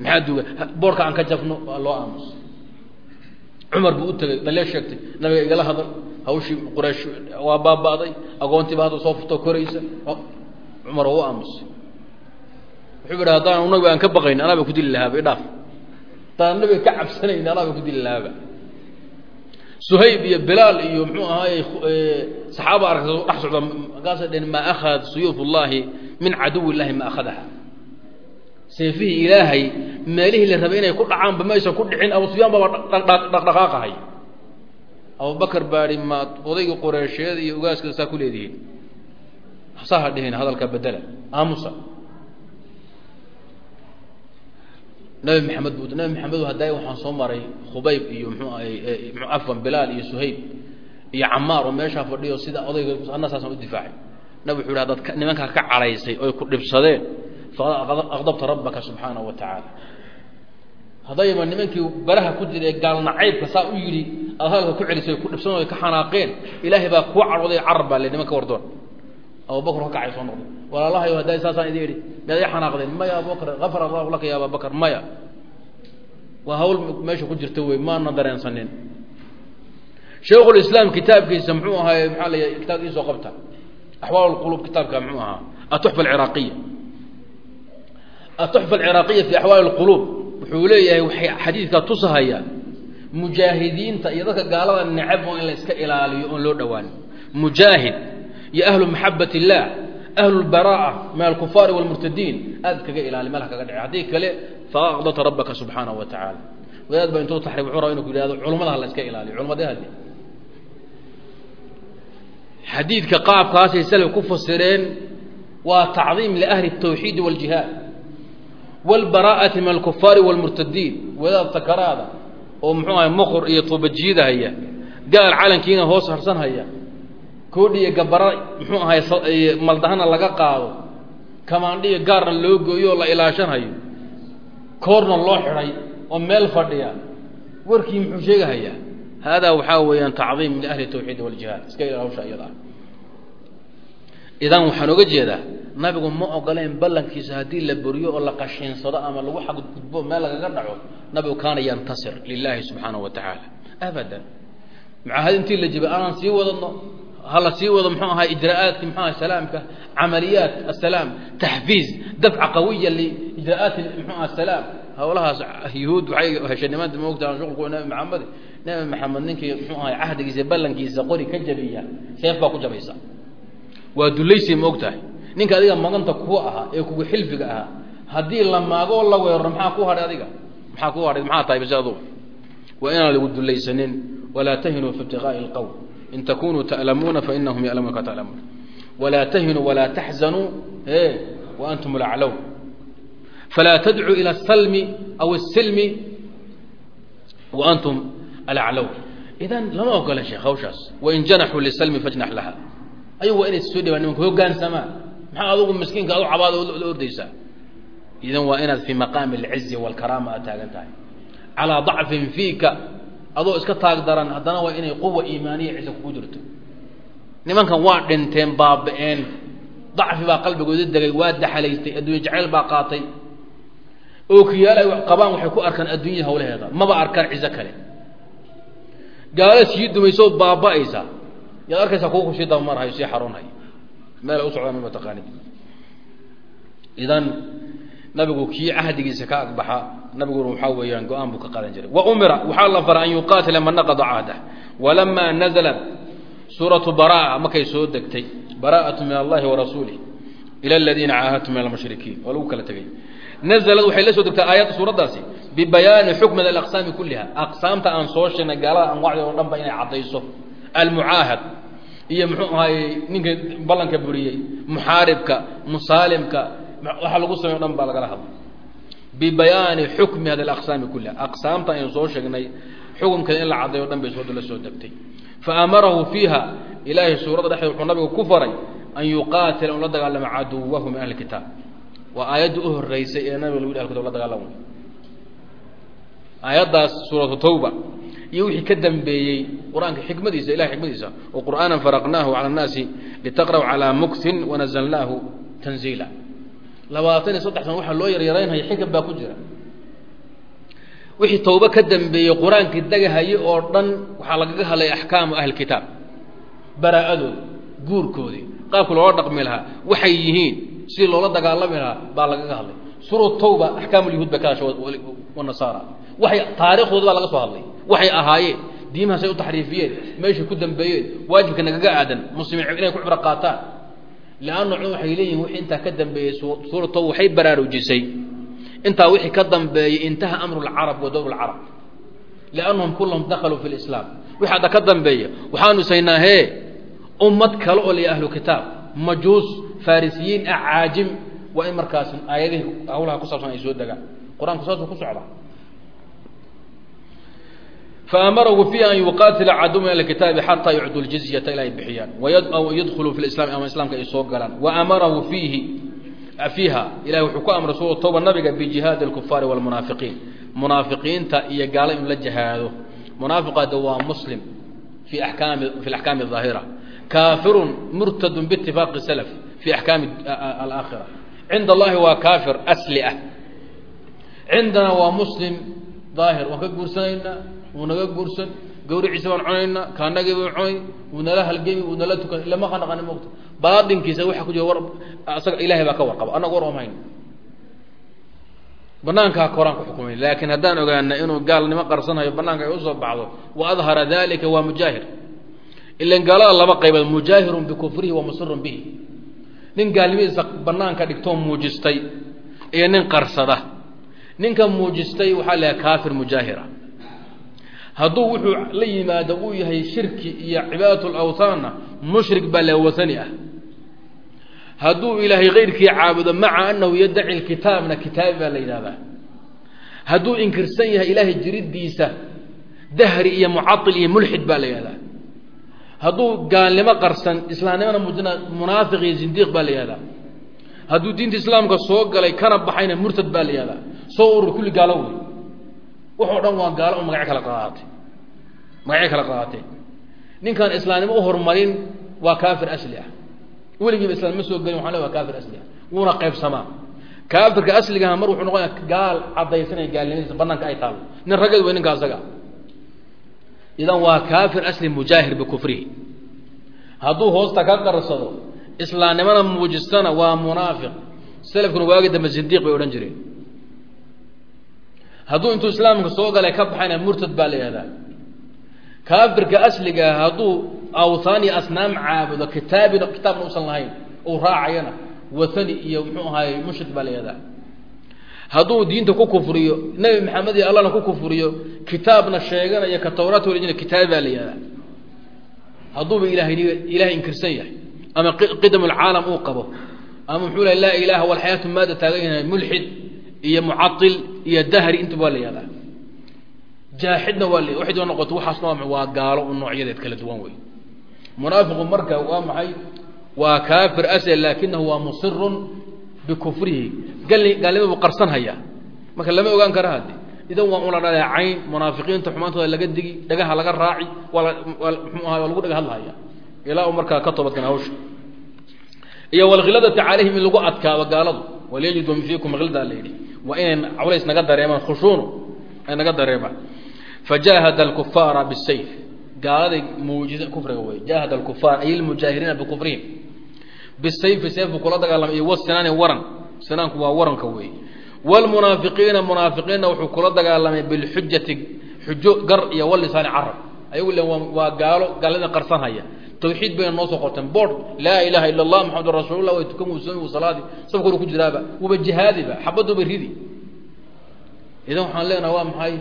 Maxaa duuge boorka aan ka jafno waa loo aamusa cumar buu u tegay dhalee sheegtay nabiga igala hadal hawshii quraysh waa baaba'day agoontiiba hadda soo furtoo koraysa. Cumar waa u aamusay wuxuu yidhi haddaan nabiga aan ka baqayn anaaba ku dili lahaaba idhaaf haddaan nabiga ka cabsanayn anaaba ku dili suhayb iyo bilaal iyo muxuu ahaay saxaaba arka dhex socda markaasay dheen maa akhad suyuuf min caduw illahi ma akhadaha. Seefihii ilaahay meelihii la rabay inay ku dhacaanba ma aysan ku dhicin abu baaba dhaqdhaqaaqahay abubakar baai maad odaygii qoreesheed iyo ugaaska saa ku leedihiin. Saha dhihin hadalka bedela aamusa nabi maxamed bu nabi maxamed hadday waxaan soo maray khubayb iyo mxuu ahay afan bilaal iyo suhayb iyo camaar oo meeshaa fadhiyo sida odayga ana saasaan u difaacay. Nabi wuxu yhi hadaad nimankaa ka cadhaysay oy ku dhibsadeen faqad aqdabta rabbaka subxaanahu wa tacaala. Haddayba nimankii baraha ku jira ee gaalnacaybka saa u yidhi aad hadalka ku celisay ku dhibsan o ka xanaaqeen ilaahay baa kuu cadhooday carar baa le niman ka wardoon abubakr ka kacay soo noqday walaalahayo hadday saasaan idin idhi miyaad i xanaaqdeen. Maya abubakr afar allahu laka ya ababakr maya. Waa hawl meesha ku jirta wey maana dareensanin. Shaykhulislaam kitaabkiisa muxuu ahaay maxaa la kitaabkiisoo qabta. Axwaal lqulub kitaabka muxuu ahaa atuxfa alciraaqiya atuxfa alciraaqiya fi axwaali lquluub wuxuu leeyahay waxay xadiidka tusahaya mujaahidiinta iyo dadka gaalada necab oo in la ilaaliyo oon loo dhowaan mujaahid iyo ahlu maxabat illah ahlu lbaraa'a min alkufaari walmurtadiin aad kaga ilaali meel kaga dhici haddii kale faaqdata rabbaka subxaanahu wa tacaala wadaad ba intuu taxriib wuxuu raba inu ku yidhahdo culummada ha la iska ilaaliyo culumadee hadi xadiidka qaabkaasay salaf ku fasireen waa tacdiim liahli الtawxiidi wاljihaad wاlbaraa'ati min alkufaari wاlmurtadiin wadaad sakaraada oo muxuu ahay mqr iyo tuubajiida haya gaal calankiina hoos harsan haya koodhiyo gabara muxuu ahay maldahana laga qaado. Kamaandhiyo gaarna loo gooyo oo la ilaashanhayo koorna loo xidhay oo meel fadhiya. Warkii muxuu sheegahayaa haadaa waxaa weeyaan tacdiim liahli tawxiid waljihaad iska ila hawsha iyada. Idan waxaan oga jeedaa nabigu ma ogoleen ballankiisa haddii la buriyo oo la qashiinsado ama lagu xadgudbo meel lagaga dhaco nabigu kaana yantasir lilaahi subxaanahu wa abadan. Mucaahad intii la jibay aanaan sii wadano hala sii wado muxuu ahaa ijraa'aadki muxuu aha salaamka camaliyaat asalaam taxfiiz dafca qawiya liijraa'aati muxuu aha salaam. Hawlahaas yuhuud waxay heshay nimaanta maogtaa shuqulku nabi maxamed. Nabi maxamed ninkii muxuu ahay cahdigiisa ballankiisa qori ka jabiya seef baa ku jabaysa. Waa dulaysi ma og tahay ninka adiga maganta ku ahaa ee kugu xilfiga ahaa haddii la maago la weeraro maxaa ku hadhay adiga? Maxaa ku hadhay maxaa tahay base adugu waa inaan lagu dulaysanin walaa tahinuu fi ibtiqaa'i اlqowm in takunuu ta'lamuuna fainahum ya'lamuuna ka ta'lamuun walaa tahinuu walaa taxzanuu e wa antum laclown falaa tadcuu ila asalmi aw asilmi wa antum alaclown idan lama ogola sheekh hawshaas wain janaxuu lisalmi fajnax laha ayagu waa inay soo dhawaan nimanka hogaansamaan maxaa adugu miskiinka adu cabaada la ordaysaa idan waa inaad fii maqaami alcizi waalkaraama aad taagan tahay calaa dacfin fiika adoo iska taag daran haddana waa inay quwa iimaaniya ciise kugu jirto. Nimankan waa dhinteen baaba-een dacfi baa qalbigooda degay waa daxalaystay adduunye jacayl baa qaatay. Ookiyaal ay qabaan waxay ku arkaan adduunyada hawlaheeda maba arkaan cizo kale. Gaala sii dumayso baaba-aysa yaad arkaysaa kuwa ku sii dabamarhayo sii xarunhayo meel ay u socdaan ma taqaanid. Idan nabigu kii cahdigiisa ka agbaxa nabiguna waxaa weeyaan go'aan buu ka qaadan jiray. Wa umira waxaa la faray an yuqaatila man naqada cahdah. Walamaa nazalat suuratu baraa markay soo degtay. Bara'atu min allahi wa rasuulih ila aladiina caahadtum min almushrikiin. Waa lagu kala tegay. Nazalad waxay la soo degtay aayadda suuraddaasi bibayaani xukmid alaqsaami kulliha. Aqsaamta aan soo sheegnay gaalada anwaacda oo dhan inay caddayso. Almucaahad. Iyo muxuu ahaayey ninka ballanka buriyey muxaaribka musaalimka waxa lagu samey o dhan baa lagala hadlay. Bibayaani xukmi hadi alaqsaami kulliha aqsaamta aynu soo sheegnay xukumkeeda in la cadday o dhan bay sooda la soo degtay. Fa amarahu fiiha ilaahay suuradda dhexdeed wuxuu nabigu ku faray an yuqaatila un la dagaalamo caduwahu ahli kitaab. Waa aayadda u horeysay ee nabiga lagu yidhi ahli kitab la dagaalamo. Aayaddaas suuratu tawba iyo wixii ka dambeeyey qur'aanka xikmadiisa ilahay xikmadiisa oo qur'aanan faraqnaahu cala annaasi litaqra'u calaa muktin wanazalnaahu tanziila labaatan iyo saddex sana waxaa loo yaryaraynhaya xikam baa ku jira. Wixii tawba ka dambeeyey qur'aankii dagahaye oo dhan waxaa lagaga hadlay axkaamu ahli kitaab. Baraa-adooda guurkoodii qaabka loola dhaqmi lahaa waxay yihiin sidii loola dagaalami lahaa baa lagaga hadlay. Suura tawba axkaam lyahuud bay ka hasha wanasaara waxay taariikhdooda baa laga soo hadlay. Waxay ahaayeen diimahaasay u taxriifiyeen meeshay ku dambeeyeen waajibka nagaga aadan muslimiin inay ku cibro qaataan leanna cun waxay leeyihiin wixii intaa ka dambeeyey suura waxay baraarujisay intaa wixii ka dambeeyey intaha amru lcarab wa dowr lcarab liannahum kullahum dakaluu fi lislaam wixii hadda ka dambeeya waxaanu isaynaa hee ummad kale oo laya ahlu kitaab majuus farisiyiin ah waa in markaas aayadihii hawlaha ku saabsan ay soo degaan qur'aanku saasuu ku socdaa faamarahu fiiha an yuqaatila cadu min alkitaabi xataa yucdu ljizyata ilaa ay bixiyaan yadkhuluu fi lislami ama islaamka ay soo galaan wa amarahu fiihi fiiha ilahi wuxuu ku amray suura tawba nabiga bijihaadi alkufaari walmunaafiqiin munaafiqiinta iyo gaala inu la jihaado munaafiqaada waa muslim fi akaami fi alaxkaami ahaahira kaafirun murtadun biitifaaqi salaf fi axkaami alaakhira cinda allahi waa kaafir asli ah cindana waa muslim daahir waan ka guursanaynaa wuu naga guursan gawriciisa baan cunaynaa kaanagii baan cunay wuu nala halgemi wuu nala tukan ilama ka naqani mogta baadinkiisa waxa ku jira war asaga ilahay baa ka warqaba. Annaga war omahayn banaankaa koraan ku xukumay laakiin haddaan ogaana inuu gaalnimo qarsanhayo banaanka ay u soo baxdo wa adhara dalika waa mujaahir. Ilan gaalada laba qaybood mujaahirun bikufrihi wa musirun bihi. Nin gaalnimadiisa banaanka dhigtoo muujistay iyo nin qarsada. Ninka muujistay waxaa lahay kaafir mujaahira hadduu wuxuu la yimaado uu yahay shirki iyo cibaadat lawthaanna mushrik baa la wasani ah. Hadduu ilaahay kayrkii caabudo maca anahu yadaci lkitaabna kitaabi baa la yidhahdaa hadduu inkirsan yahay ilaahay jiridiisa dahri iyo mucail iyo mulxid baa la yihahdaa hadduu gaalnimo qarsan islaamnimona muujina munaafiq iyo zindiiq baa la yihahdaa hadduu diinta islaamka soo galay kana baxayna murtad baa la yihahdaa soo urur kulli gaalo wey waxoo dhan waa gaalo oo magacyo kala qaaatay magacyo kala qaaatay ninkaan islaamnimo u horumarin waa kaafir asli ah. Weligiiba islam ma soo gelin waxan le waa kaafir asli ah. Wuuna qaybsamaa. Kaafirka asligaha mar wuxuu noqonaya gaal caddaysanaya gaalnimadiisa banaanka ay taalo nin raggeed wey ninka asaga. Idan waa kaafir asli mujaahir bikufrihi hadduu hoosta ka qarsado islaamnimana muujistana waa munaafiq. Selafkuna waagi dambe sindiiq bay odhan jireen hadduu intuu islaamka soo galay ka baxayna murtad baa la yihahdaa kaafirka asligaa hadduu awthaan iyo asnaam caabudo kitaabina kitaabna usan lahayn uu raacayana wathani iyo muxuu ahaay mushrik baa la yihahdaa hadduu diinta ku kufriyo nebi maxamed iyo allahna ku kufriyo kitaabna sheeganayo ka tawraat walijina kitaabi baa la yihahdaa hadduuba ilahay ilahay inkirsan yahay ama qidam lcaalam uu qabo ama muxuu leh laa ilaha walxayaatu maada taagan yahay mulxid iyo mucail iyo dahri inta waa la yihahdaa. Jaaxidna waa waxay doo noqoto waxaasna waa gaalo u noocyadeed kala duwan wey munaafiqu marka waa maxay? Waa kaafir asl laakinahu waa musirun bikufrihi. Gali gaalnima buu qarsan hayaa. Marka lama ogaan kara haddi idan waa una dhaleecayn munaafiqiinta xumaantooda laga digi dhagaha laga raaci waa lagu dhaga hadlahaya. Ilaa uu markaa ka toobadkana hawsha. Iyo walkhiladati calayhim in lagu adkaado gaaladu. Walyajidu fiikum khildaa la yidhi waa inay culays naga dareemaan khushuunu ay naga dareemaan fajaahada alkufaara bisayf gaaladay muujiza kufriga wey jaahada alkufaar ay lmujaahiriina bikufrihim bisayfi seefbu kula dagaalamay iyo wasinaani waran. Sinaanku waa waranka wey wlmunaafiqiina munaafiqiinna wuxuu kula dagaalamay bilxujati xujo gar iyo walisaani carab ayagu le waa gaalo gaalada qarsanhaya tawxiid bayna noo soo qorteen. Boord laa ilaha ila allah maxamedun rasuulullah way tukan wusoomi salaadii safkuna ku jiraaba. Wuba jihaadiba xabaduba ridi. Idan waxaan leenaha waa maxay?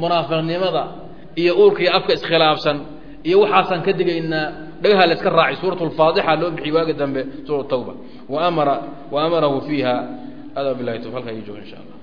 Munaafiqnimada iyo uurka iyo afka iskhilaafsan iyo waxaasaan ka digaynaa dhagaha la iska raacay suurat loo bixiyey waagi dambe suurat tawba. Waamara waamarahu fiiha. Hada bilahi tawfiq halkaa ii jooga insha allah